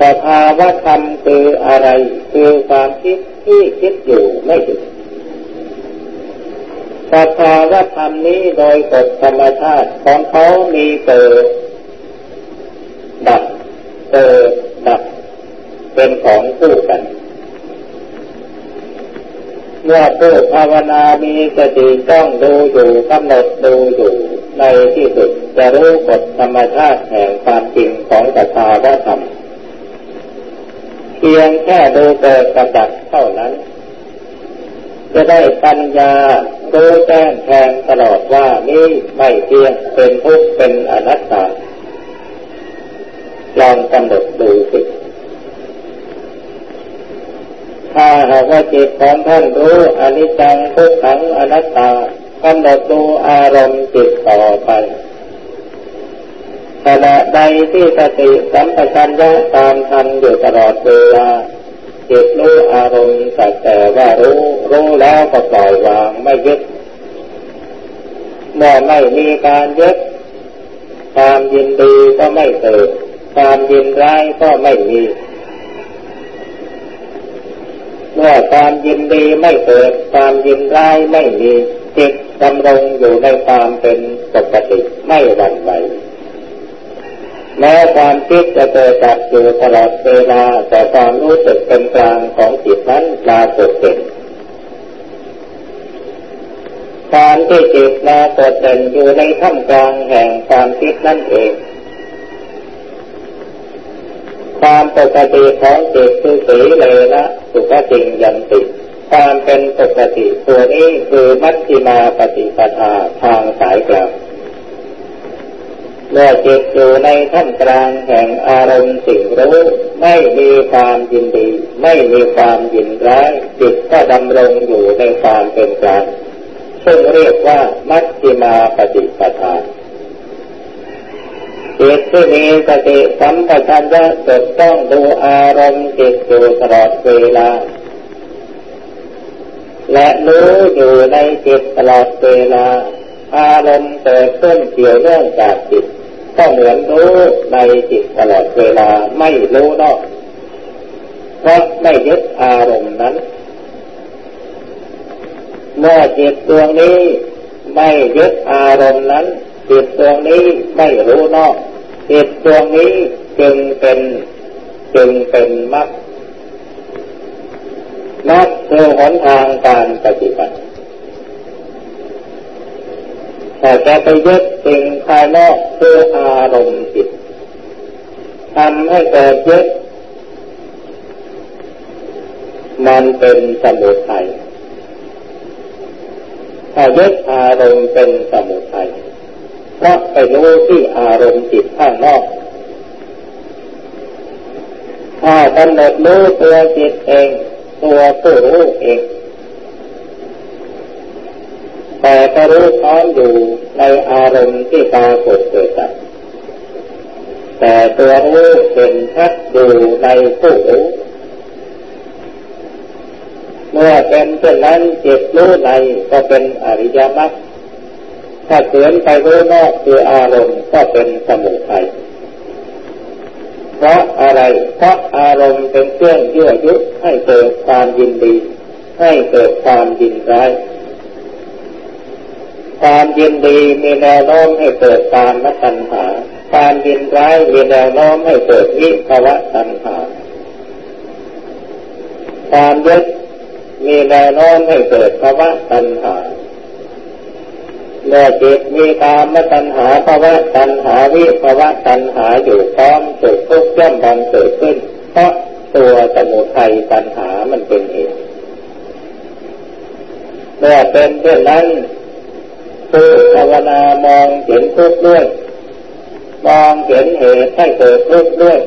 สภาวะธรรมคืออะไร คือความคิดที่คิดอยู่ไม่หยุด สภาวธรรมนี้โดยกฎธรรมชาติของเขามีเกิดดับเกิดดับ เป็นของคู่กัน เมื่อผู้ภาวนามีสติจ้องดูอยู่กำหนดดูอยู่ในที่สุดจะรู้กฎธรรมชาติแห่งความจริงของสภาวธรรม เพียงแค่ดูเกิดกระดับเท่านั้น จะได้ปัญญารู้แจ้งแทงตลอดว่านี่ไม่เที่ยงเป็นทุกข์เป็นอนัตตาลองกำหนดดูสิถ้าหากว่าจิตของท่านรู้อนิจจังทุกขังอนัตตากำหนดดูอารมณ์จิตต่อไปขณะใดที่สติสัมปชัญญะตามทันอยู่ตลอดเวลา จิตรู้อารมณ์แต่แต่ว่ารู้รู้แล้วก็ปล่อยวางไม่ยึดเมื่อไม่มีการยึดความยินดีก็ไม่เกิดความยินร้ายก็ไม่มี เมื่อความยินดีไม่เกิดความยินร้ายไม่มีจิตดำรงอยู่ในความเป็นปกติไม่หวั่นไหว แม้ความคิดจะเกิดจากอยู่ตลอดเวลาแต่ความรู้สึกเป็นกลางของจิตนั้นปรากฏเด่นความที่จิตปรากฏเด่นอยู่ในท่ามกลางแห่งความคิดนั่นเองความปกติของจิตคือสีเลละสุขจริงยันติความเป็นปกติตัวนี้คือมัชฌิมาปฏิปทาทางสายกลาง เมื่อจิตอยู่ในท่ามกลางแห่งอารมณ์สิ่งรู้ ไม่มีความยินดี ไม่มีความยินร้ายจิตก็ดำรงอยู่ในความเป็นกลางซึ่งเรียกว่ามัชฌิมาปฏิปทาจิตที่มีสติสัมปชัญญะจดต้องดูอารมณ์จิตอยู่ตลอดเวลา และรู้อยู่ในจิตตลอดเวลา อารมณ์เกิดขึ้นเกี่ยวเนื่องจากจิต ก็เหมือนรู้ในจิตตลอดเวลาไม่รู้นอกเพราะไม่ยึดอารมณ์นั้น เมื่อจิตดวงนี้ไม่ยึดอารมณ์นั้น จิตดวงนี้ไม่รู้นอก จิตดวงนี้จึงเป็นจึงเป็นมรรคนักคือหนทางการปฏิบัติ แต่จะไปยึดสิ่งภายนอกคืออารมณ์จิตทำให้เกิดยึดมันเป็นสมุทัยถ้ายึดอารมณ์เป็นสมุทัยเพราะไปรู้ที่อารมณ์จิตข้างนอก ถ้ากำหนดรู้ตัวจิตเอง ตัวผู้รู้เอง แต่ก็รู้พร้อมอยู่ในอารมณ์ที่ปรากฏเกิดดับแต่ตัวรู้เป็นชัดอยู่ในผู้รู้เมื่อเป็นเช่นนั้นจิตรู้ในก็เป็นอริยมรรคถ้าเกินไปรู้นอกคืออารมณ์ก็เป็นสมุทัยเพราะอะไรเพราะอารมณ์เป็นเครื่องยั่วยุให้เกิดความยินดี ให้เกิดความยินร้าย ความยินดีมีแนวโน้มให้เกิดตามมตัณหา ความยินร้ายมีแนวโน้มให้เกิดวิภวะตัณหา ความยึดมีแนวโน้มให้เกิดภาวะตัณหาเมื่อจิตมีกามตัณหาภาวะตัณหาวิภาวะตัณหาอยู่พร้อมสุดทุกข์ย่อมบังเกิดขึ้น เพราะตัวสมุทัยตัณหามันเป็นเหตุเมื่อเป็นเช่นนั้น ผู้ภาวนามองเห็นทุกข์ด้วย มองเห็นเหตุให้เกิดทุกข์ด้วย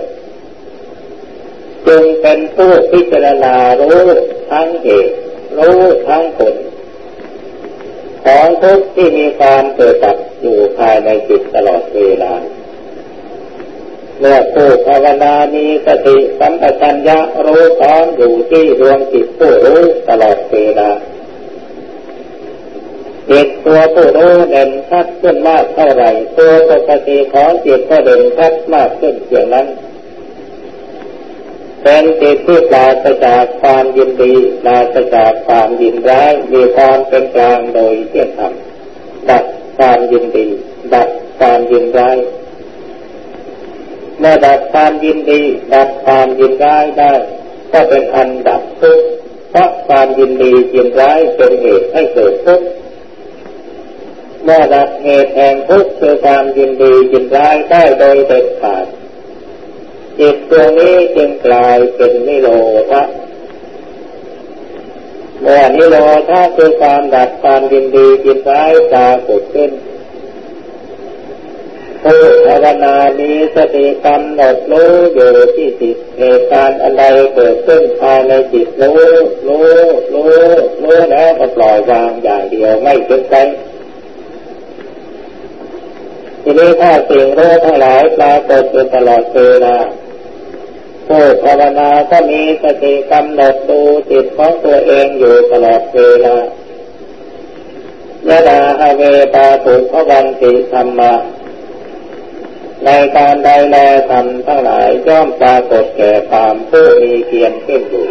จึงเป็นผู้พิจารณารู้ทั้งเหตุ รู้ทั้งผล ของทุกข์ที่มีความเกิดดับอยู่ภายในจิตตลอดเวลาเมื่อผู้ภาวนามีสติสัมปชัญญะรู้พร้อมอยู่ที่ดวงจิตผู้รู้ตลอดเวลา จิตตัวผู้รู้เด่นชัดขึ้นมากเท่าไหร่ตัวปกติของจิตก็เด่นชัดมากขึ้นเพียงนั้นเป็นจิตที่ปราศจากความยินดีปราศจากความยินร้ายมีความเป็นกลางโดยเที่ยงธรรมดับความยินดีดับความยินร้ายเมื่อดับความยินดีดับความยินร้ายได้ ก็เป็นอันดับทุกข์เพราะความยินดียินร้ายเป็นเหตุให้เกิดทุกข์ เมื่อดับเหตุแห่งทุกข์คือความยินดียินร้ายได้โดยเด็ดขาดจิตตัวนี้จึงกลายเป็นนิโรธะเมื่อนิโรธาคือความดับความยินดียินร้ายปรากฏขึ้นผู้ภาวนามีสติกำหนดรู้อยู่ที่จิตเหตุการณ์อะไรเกิดขึ้นภายในจิตรู้รู้รู้รู้แล้วก็ปล่อยวางอย่างเดียวไม่เกิน ทีนี้ถ้าสิ่งรู้ทั้งหลายปรากฏอยู่ตลอดเวลาผู้ภาวนาก็มีสติกำหนดดูจิตของตัวเองอยู่ตลอดเวลายะดาฮเวตาถูกพวันติธรรมะในการใดแลทำทั้งหลายย่อมปรากฏแก่ความผู้มีเพียรขึ้นอยู่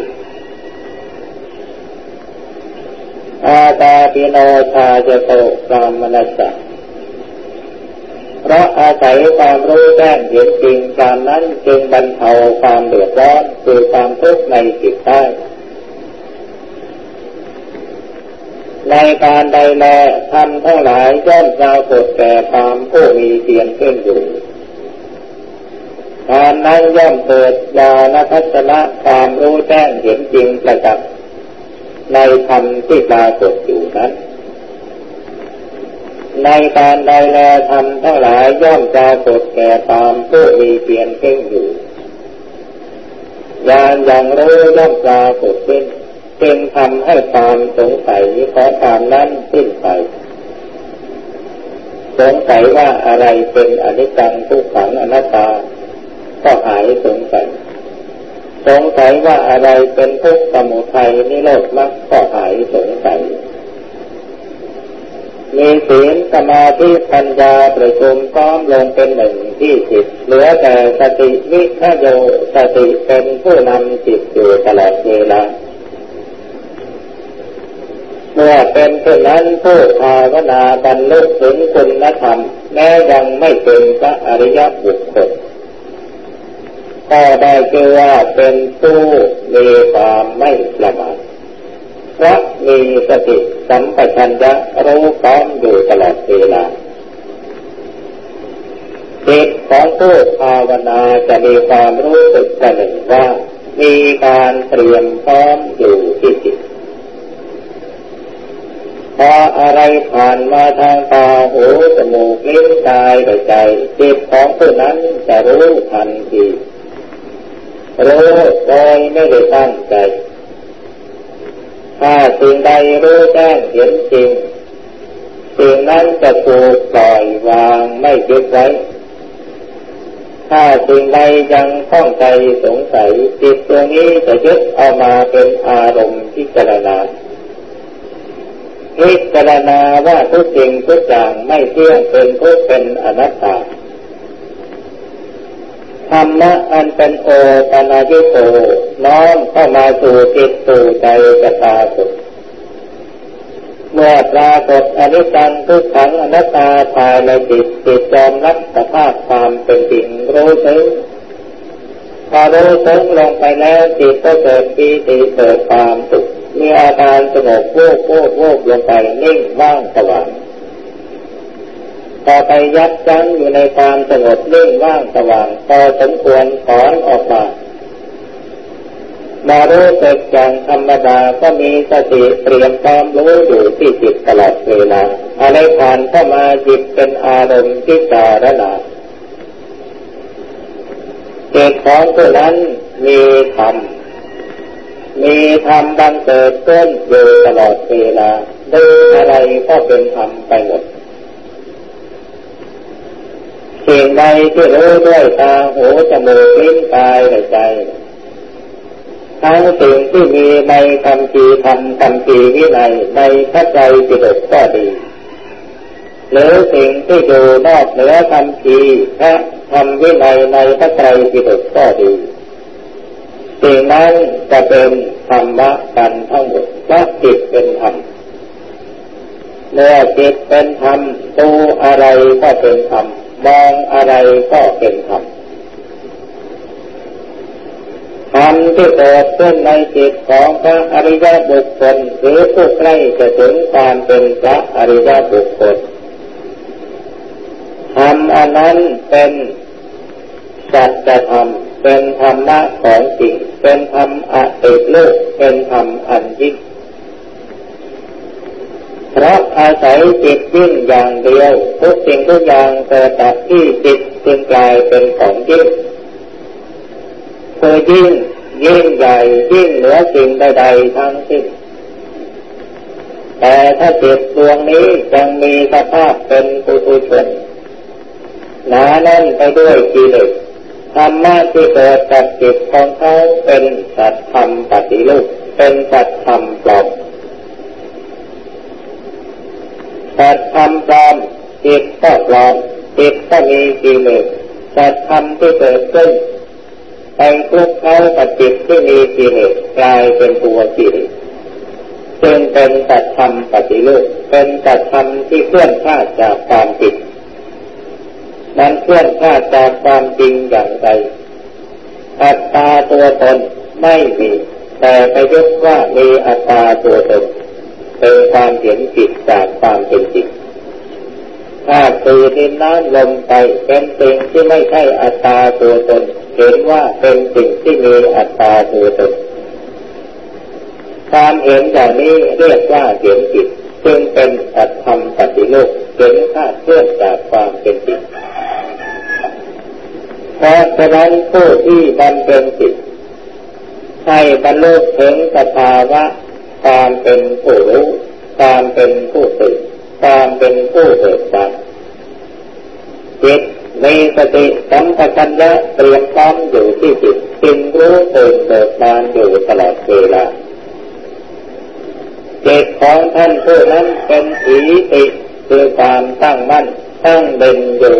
อาตาปิโนชาจะโตกรามนัสสะ เพราะอาศัยความรู้แจ้งเห็นจริงการนั้นจึงบรรเทาความเดือดร้อนคือความทุกข์ในจิตได้ในการใดแลทำทั้งหลายย่อมปรากฏแก่ความผู้มีเพียรขึ้นอยู่การนั้นย่อมเกิดญาณทัศนะความรู้แจ้งเห็นจริงประจักษ์ในธรรมที่ปรากฏอยู่นั้น ในการใดแลธรรมทั้งหลายย่อมปรากฏแก่ตามผู้มีเพียรเพ่งอยู่ญาณอย่างรู้ย่อมปรากฏขึ้นจึงทำให้ความสงสัยของความนั้นสิ้นไป สงสัยว่าอะไรเป็นอนิจจังทุกขังอนัตตา ก็หายสงสัย สงสัยว่าอะไรเป็นทุกข์สมุทัยนิโรธมรรคก็หายสงสัย มีศีลสมาธิปัญญาประชุมพร้อมลงเป็นหนึ่งที่จิตเหลือแต่สติวิทโยสติเป็นผู้นำจิตอยู่ตลอดเวลาเมื่อเป็นเช่นนั้นผู้ภาวนาบรรลุถึงคุณธรรมแม้ยังไม่เป็นพระอริยบุคคลก็ได้คือว่าเป็นผู้มีความไม่ประมาทเพราะมีสติ สัมปชัญญะรู้พร้อมอยู่ตลอดเวลาจิตของผู้ภาวนาจะมีความรู้สึกประหนึ่งว่า มีการเตรียมพร้อมอยู่ที่จิตพออะไรผ่านมาทางตาหูจมูกลิ้นกายใจจิตของผู้นั้นจะรู้ทันทีรู้โดยไม่ได้ตั้งใจ ถ้าสิ่งใดรู้แจ้งเห็นจริงสิ่งนั้นจะถูกปล่อยวางไม่ยึดไว้ ถ้าสิ่งใดยังข้องใจสงสัยจิตตัวนี้จะยึดเอามาเป็นอารมณ์พิจารณาพิจารณาว่าทุกสิ่งทุกอย่างไม่เที่ยงเป็นทุกเป็นอนัตตา ธรรมะอันเป็นโอปนายิโตน้อมเข้ามาสู่จิตสู่ใจกตาสุดเมื่อปรากฏอนิจจังทุกขังอนัตตาภายในจิตจิตจอมรับสภาพความเป็นจริงรู้ซึ้งพอรู้ซึ้งลงไปแล้วจิตก็เกิดปีติเกิดความสุขมีอาการสงบโวบโวบโวบลงไปนิ่งว่างสว่าง ต่อไปยับยั้งอยู่ในความสงบนิ่องว่างสว่างพอสมควรถอนออกมามารู้สึกอย่างธรรมดาก็มีสติเตรียมพร้อมรู้อยู่ที่จิตตลอดเวลาอะไรผ่านเข้ามาจิตเป็นอารมณ์ที่จารณาจิตของผู้นั้นมีธรรมมีธรรมบังเกิดขึ้นอยู่ตลอดเวลาดูอะไรก็เป็นธรรมไปหมดสิ่ง ใดที่รู้ด้วยตาหูจมูกลิ้นกายและใจทั้งสิ่งที่มีในคำจีธรรมคำจีวินัยในพระใจจิตก็ดีหรือสิ่งที่อยู่นอกเหนือคำจีพระธรรมวินัยในพระใจจิตก็ดีสิ่งนั้นจะเป็นธรรมะกันทั้งหมดเพราะจิตเป็นธรรมเมื่อจิตเป็นธรรมตัวอะไรก็เป็นธรรม มองอะไรก็เป็นธรรมธรรมที่เกิดขึ้นในจิตของพระอริยบุคคลหรือผู้ใกล้จะถึงความเป็นพระอริยบุคคลธรรมอันนั้นเป็นสัจธรรมเป็นธรรมะของจริงเป็นธรรมอติโลกเป็นธรรมอันยิ่ง เพราะอาศัยจิตยิ่งอย่างเดียว ทุกสิ่งทุกอย่างเกิดจากที่จิตจึงกลายเป็นของยิ่งคือยิ่งยิ่งใหญ่ยิ่งเหนือสิ่งใดๆทั้งสิ้นแต่ถ้าจิตดวงนี้ยังมีสภาพเป็นปุถุชนหนาแน่นไปด้วยกิเลสธรรมะที่เกิดจากจิตของเขาเป็นสัตธรรมปฏิรูปเป็นสัตธรรมปลอม สัตธรรมปลอมจิตก็ปลอมจิตก็มีกิเลสสัตธรรมที่เกิดขึ้นไปคลุกเขากับจิตที่มีกิเลสกลายเป็นตัวกิเลสจึงเป็นสัตธรรมปฏิรูปเป็นสัตธรรมที่เคลื่อนข้าจากความจิตมันเคลื่อนข้าจากความจริงอย่างไรอัตตาตัวตนไม่มี แต่ไปยกว่ามีอัตตาตัวตน เป็นความเห็นจิตจากความเป็นจริงถ้าตือดินน้ำลมไปเป็นสิ่งที่ไม่ใช่อัตตาตัวตน เห็นว่าเป็นสิ่งที่มีอัตตาตัวตนความเห็นอย่างนี้เรียกว่าเห็นจิตจึงเป็นอัตธรรมปฏิโลกเห็นข้าเคลื่อนจากความเป็นจริงเพราะฉะนั้นผู้ที่บำเพ็ญจิตให้บรรลุถึงสภาวะ ความเป็นผู้รู้ความเป็นผู้ตื่นความเป็นผู้เบิกบานจิตมีสติสัมปชัญญะเตรียมพร้อมอยู่ที่จิตจิตรู้ตื่นเบิกบานอยู่ตลอดเวลาจิตของท่านผู้นั้นเป็นสีติคือความตั้งมั่นตั้งเด่นอยู่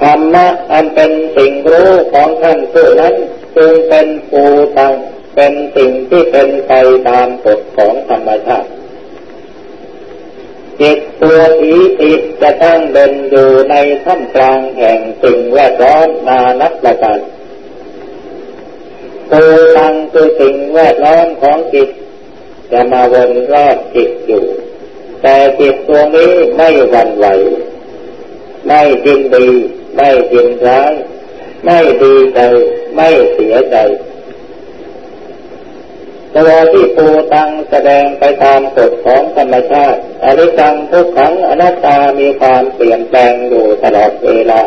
ธรรมะอันเป็นสิ่งรู้ของท่านผู้นั้นจึงเป็นปูตัง เป็นสิ่งที่เป็นไปตามกฎของธรรมชาติจิตตัวผีติจะตั้งเด่นอยู่ในท่ามกลางแห่งสิ่งแวดล้อมนานับประการปูตังคือสิ่งแวดล้อมของจิต จะมาวนรอบจิตอยู่ แต่จิตตัวนี้ไม่หวั่นไหว ไม่ยินดี ไม่ยินร้าย ไม่ดีใจ ไม่เสียใจ ตัวที่ปูตังแสดงไปตามกฎของธรรมชาติอริจังทุกขังอนัตตามีความเปลี่ยนแปลงอยู่ตลอดเวลา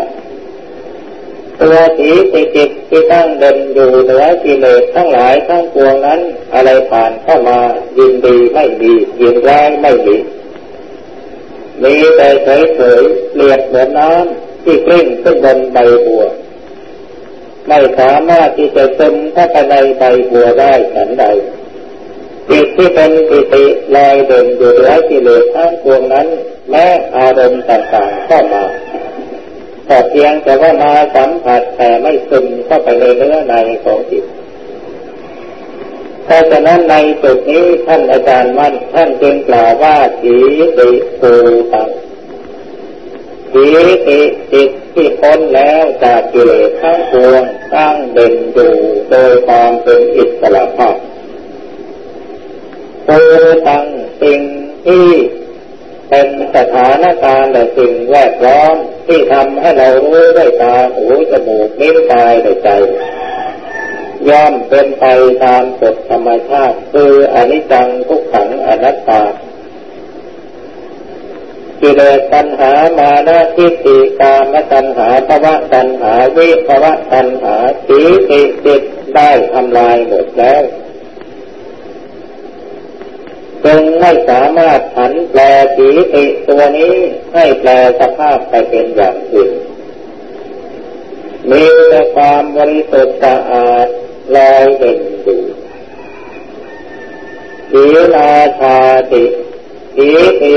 ตัวสีติจิตที่ตั้งเด่นอยู่เหนือกิเลสทั้งหลายทั้งปวงนั้น อะไรผ่านเข้ามายินดีไม่มียินร้ายไม่มีมีแต่เฉยเฉยเปรียบเหมือนน้ำที่กลิ้งขึ้นบนใบบัว ไม่สามารถที่จะซึมเข้าไปในใบบัวได้ฉันใด จิตที่เป็นปิติลอยเด่นอยู่เหนือกิเลสทั้งปวงนั้น แม้อารมณ์ต่างๆเข้ามาแต่เพียงแต่ว่ามาสัมผัสแต่ไม่ซึมเข้าไปในเนื้อในของจิตเพราะฉะนั้นในจุดนี้ท่านอาจารย์มั่นท่านจึงกล่าวว่าสีติปูตังสีติจิตที่พ้นแล้วจากกิเลสทั้งปวงตั้งเด่นอยู่โดยความเป็นอิสระภาพ ปูตังสิ่งที่เป็นสถานการณ์และสิ่งแวดล้อมที่ทำให้เรารู้ด้วยตาหูจมูกนิ้วกายและใจ ย่อมเป็นไปตามกฎธรรมชาติคืออนิจจังทุกขังอนัตตากิเลสตัณหามานะทิฏฐิกามตัณหาภวะตัณหาวิภวะตัณหาสีติจิตได้ทำลายหมดแล้ว จึงไม่สามารถผันแปลสีติตัวนี้ให้แปลสภาพไปเป็นอย่างอื่น มีแต่ความบริสุทธิ์สะอาดลอยเด่นอยู่สีนาชาติสีติ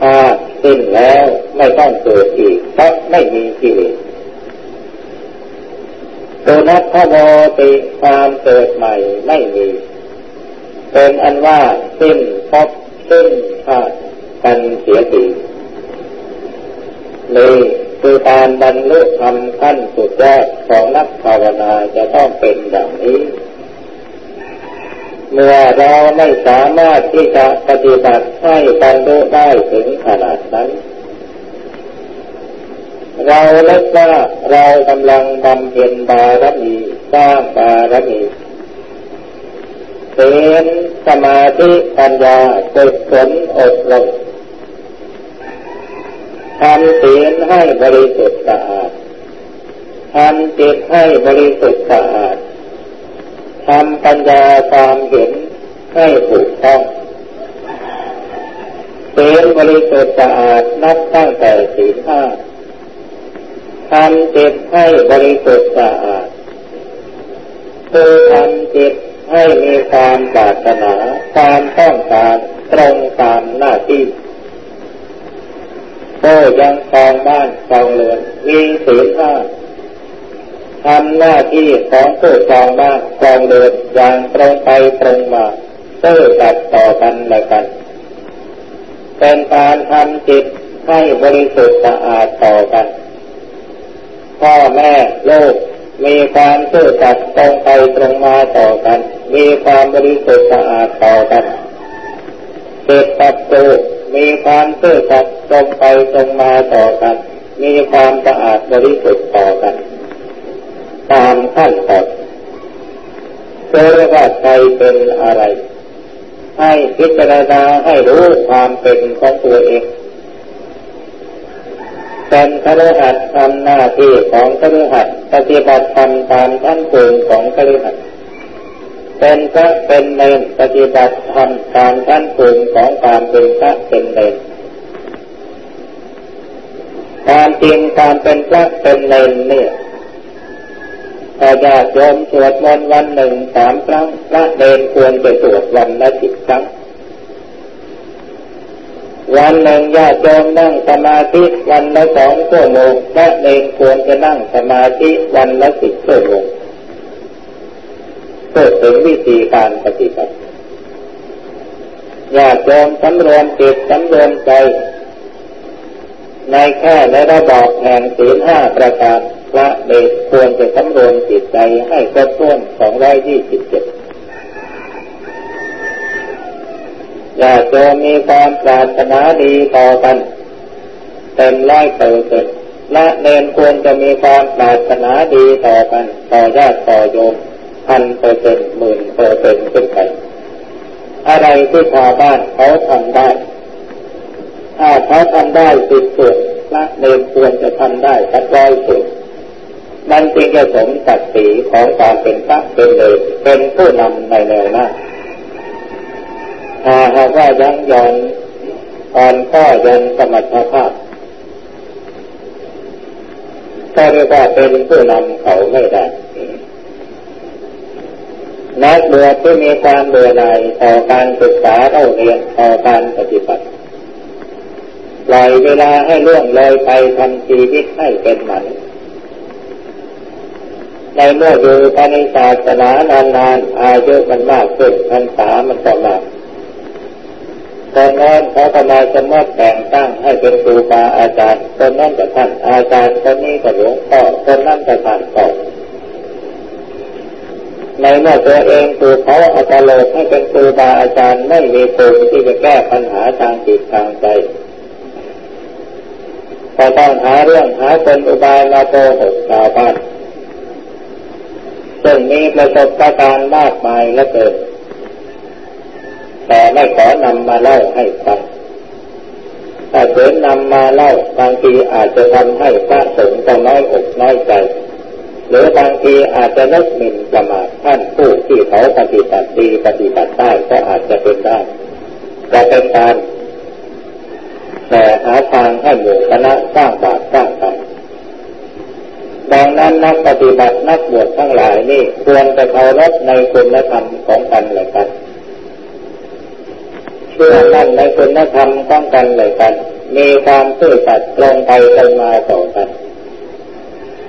ถ้าสิ้นแล้วไม่ต้องเกิดอีกเพราะไม่มีกิเลสตัวนัตโมติความเกิดใหม่ไม่มี เป็นอันว่าสิ้นพบสิ้นชาติกันเสียทีเลยคือการบรรลุธรรมขั้นสุดยอดของนักภาวนาจะต้องเป็นอย่างนี้ เมื่อเราไม่สามารถที่จะปฏิบัติให้บรรลุได้ถึงขนาดนั้น เราเลิกว่าเรากำลังบำเพ็ญบารมีสร้างบารมี เป็นสมาธิปัญญาฝึกฝนอบรมทำศีลให้บริสุทธิ์สะอาดทำจิตให้บริสุทธิ์สะอาดทำปัญญาความเห็นให้ถูกต้องศีลบริสุทธิ์สะอาดนับตั้งแต่ศีลห้าทำจิตให้บริสุทธิ์สะอาดคือทำจิต ให้มีความปรารถนาความต้องการตรงตามหน้าที่ก็ยังครองบ้านครองเรือนมีศีลห้าทำหน้าที่ของผู้ครองบ้านครองเรือนอย่างตรงไปตรงมาเพื่อตัดต่อกันและกัน เป็นการทำจิตให้บริสุทธิ์สะอาดต่อกัน พ่อแม่ลูก มีความซื่อสัตย์ตรงไปตรงมาต่อกัน มีความบริสุทธิ์สะอาดต่อกันเกิดตัดตูมีความซื่อสัตย์ตรงไปตรงมาต่อกัน มีความสะอาดบริสุทธิ์ต่อกัน ตามขั้นตอนเชื่อว่าใจเป็นอะไร ให้พิจารณาให้รู้ความเป็นของตัวเอง เป็นคฤหัสทำหน้าที่ของคฤหัสปฏิบัติธรรมตามขั้นปูนของคฤหัสเป็นพระเป็นเนรปฏิบัติธรรมตามขั้นปูนของความเป็นพระเป็นเนรการจริงการเป็นพระเป็นเนรเนี่ยถ้าญาติโยมสวดมนต์วันหนึ่งสามครั้งพระเนรควรจะสวดวันละสิบครั้ง วันหนึ่งญาติโยมนั่งสมาธิวันละสองชั่วโมงพระเนรควรจะนั่งสมาธิวันละสิบชั่วโมงเพื่อถึงวิธีการปฏิบัติญาติโยมสำรวมจิตสำรวมใจ ในแค่ในระบอบแห่งศีลห้าประการพระเนรควรจะสำรวมจิตใจให้ครบถ้วนสองร้อยยี่สิบเจ็ด ญาติโยมมีความปรารถนาดีต่อกันเต็มร้อยเปอร์เซ็นต์และเนนควรจะมีความปรารถนาดีต่อกันต่อญาติต่อโยมพันเปอร์เซ็นต์หมื่นเปอร์เซ็นต์ขึ้นไปอะไรที่ชาวบ้านเขาทำได้ ถ้าเขาทำได้สิบส่วนละเนนควรจะทำได้สักร้อยส่วนมันจึงจะสมศักดิ์ศรีของความเป็นพระเป็นเลยเป็นผู้นำในแนวหน้า ถ้าหากว่ายังยอนอ่อนก็ยังสมรรถภาพก็เรียกว่าเป็นผู้นำเขาไม่ได้นักบวชที่มีความเบื่อหน่ายต่อการศึกษาเล่าเรียนต่อการปฏิบัติปล่อยเวลาให้ล่วงเลยไปทำชีวิตให้เป็นหมันในเมื่ออยู่ภายในศาสนานานๆอายุมันมากขึ้นพรรษามันก็มาก ตอนนั้นเขาทำไมจะมอบแต่งตั้งให้เป็นครูบาอาจารย์คนนั้นจะท่านอาจารย์คนนี้ก็หลวงพ่อคนนั้นจะท่านต่อในเมื่อตัวเองถูกเขาอัตโลกให้เป็นครูบาอาจารย์ไม่มีภูมิที่จะแก้ปัญหาทางจิตทางใจก็ต้องหาเรื่องหาคนอุบายมาโกหกชาวบ้านซึ่งมีประสบการณ์มากมายและเกิด แต่ไม่ขอนำมาเล่าให้ฟังถ้าเกิดนำมาเล่าบางทีอาจจะทำให้พระสงฆ์ต้องน้อยอกน้อยใจ หรือบางทีอาจจะนึกหมิ่นประมาทท่านผู้ที่เขาปฏิบัติดีปฏิบัติได้ก็อาจจะเป็นได้จะเป็นการแต่หาทางให้หมู่คณะสร้างบาปสร้างกรรมดังนั้นนักปฏิบัตินักบวชทั้งหลายนี่ควรจะเคารพในคุณธรรมของกันและกัน ชื่อมั่นในคุณธรรมต้องกันเลยกัน มีความซื่อสัตย์ตรงไปตรงมาต่อกัน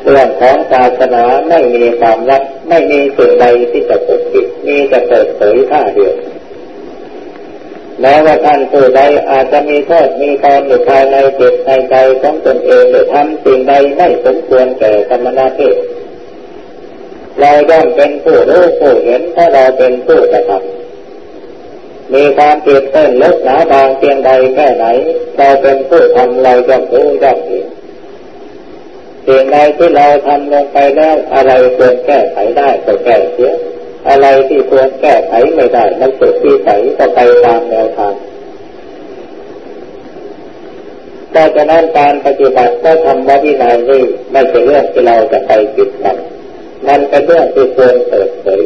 เรื่องของศาสนาไม่มีความลับไม่มีสิ่งใดที่จะปกปิดมีจะเปิดเผยท่าเดียวแม้ว่าท่านผู้ใดอาจจะมีโทษมีกรอยู่ภายในจิตในใจของตนเองหรือทำสิ่งใดไม่สมควรแก่ธรรมนาเพศเราย่อมเป็นผู้รู้ผู้เห็นถ้าะเราเป็นผู้กระทำ มีความผิดเต้นลึกหนาบางเพียงใดแค่ไหนเราเป็นผู้ทำเราย่อมรู้ย่อมเห็นสิ่งใดที่เราทำลงไปแล้วอะไรควรแก้ไขได้ก็แก้เสียอะไรที่ควรแก้ไขไม่ได้มันสุดที่ใสก็ไปตามแนวทางดังนั้นการปฏิบัติก็ทำวินัยนี้ไม่ใช่เรื่องที่เราจะไปปิดบังมันเป็นเรื่องที่ควรเปิดเผย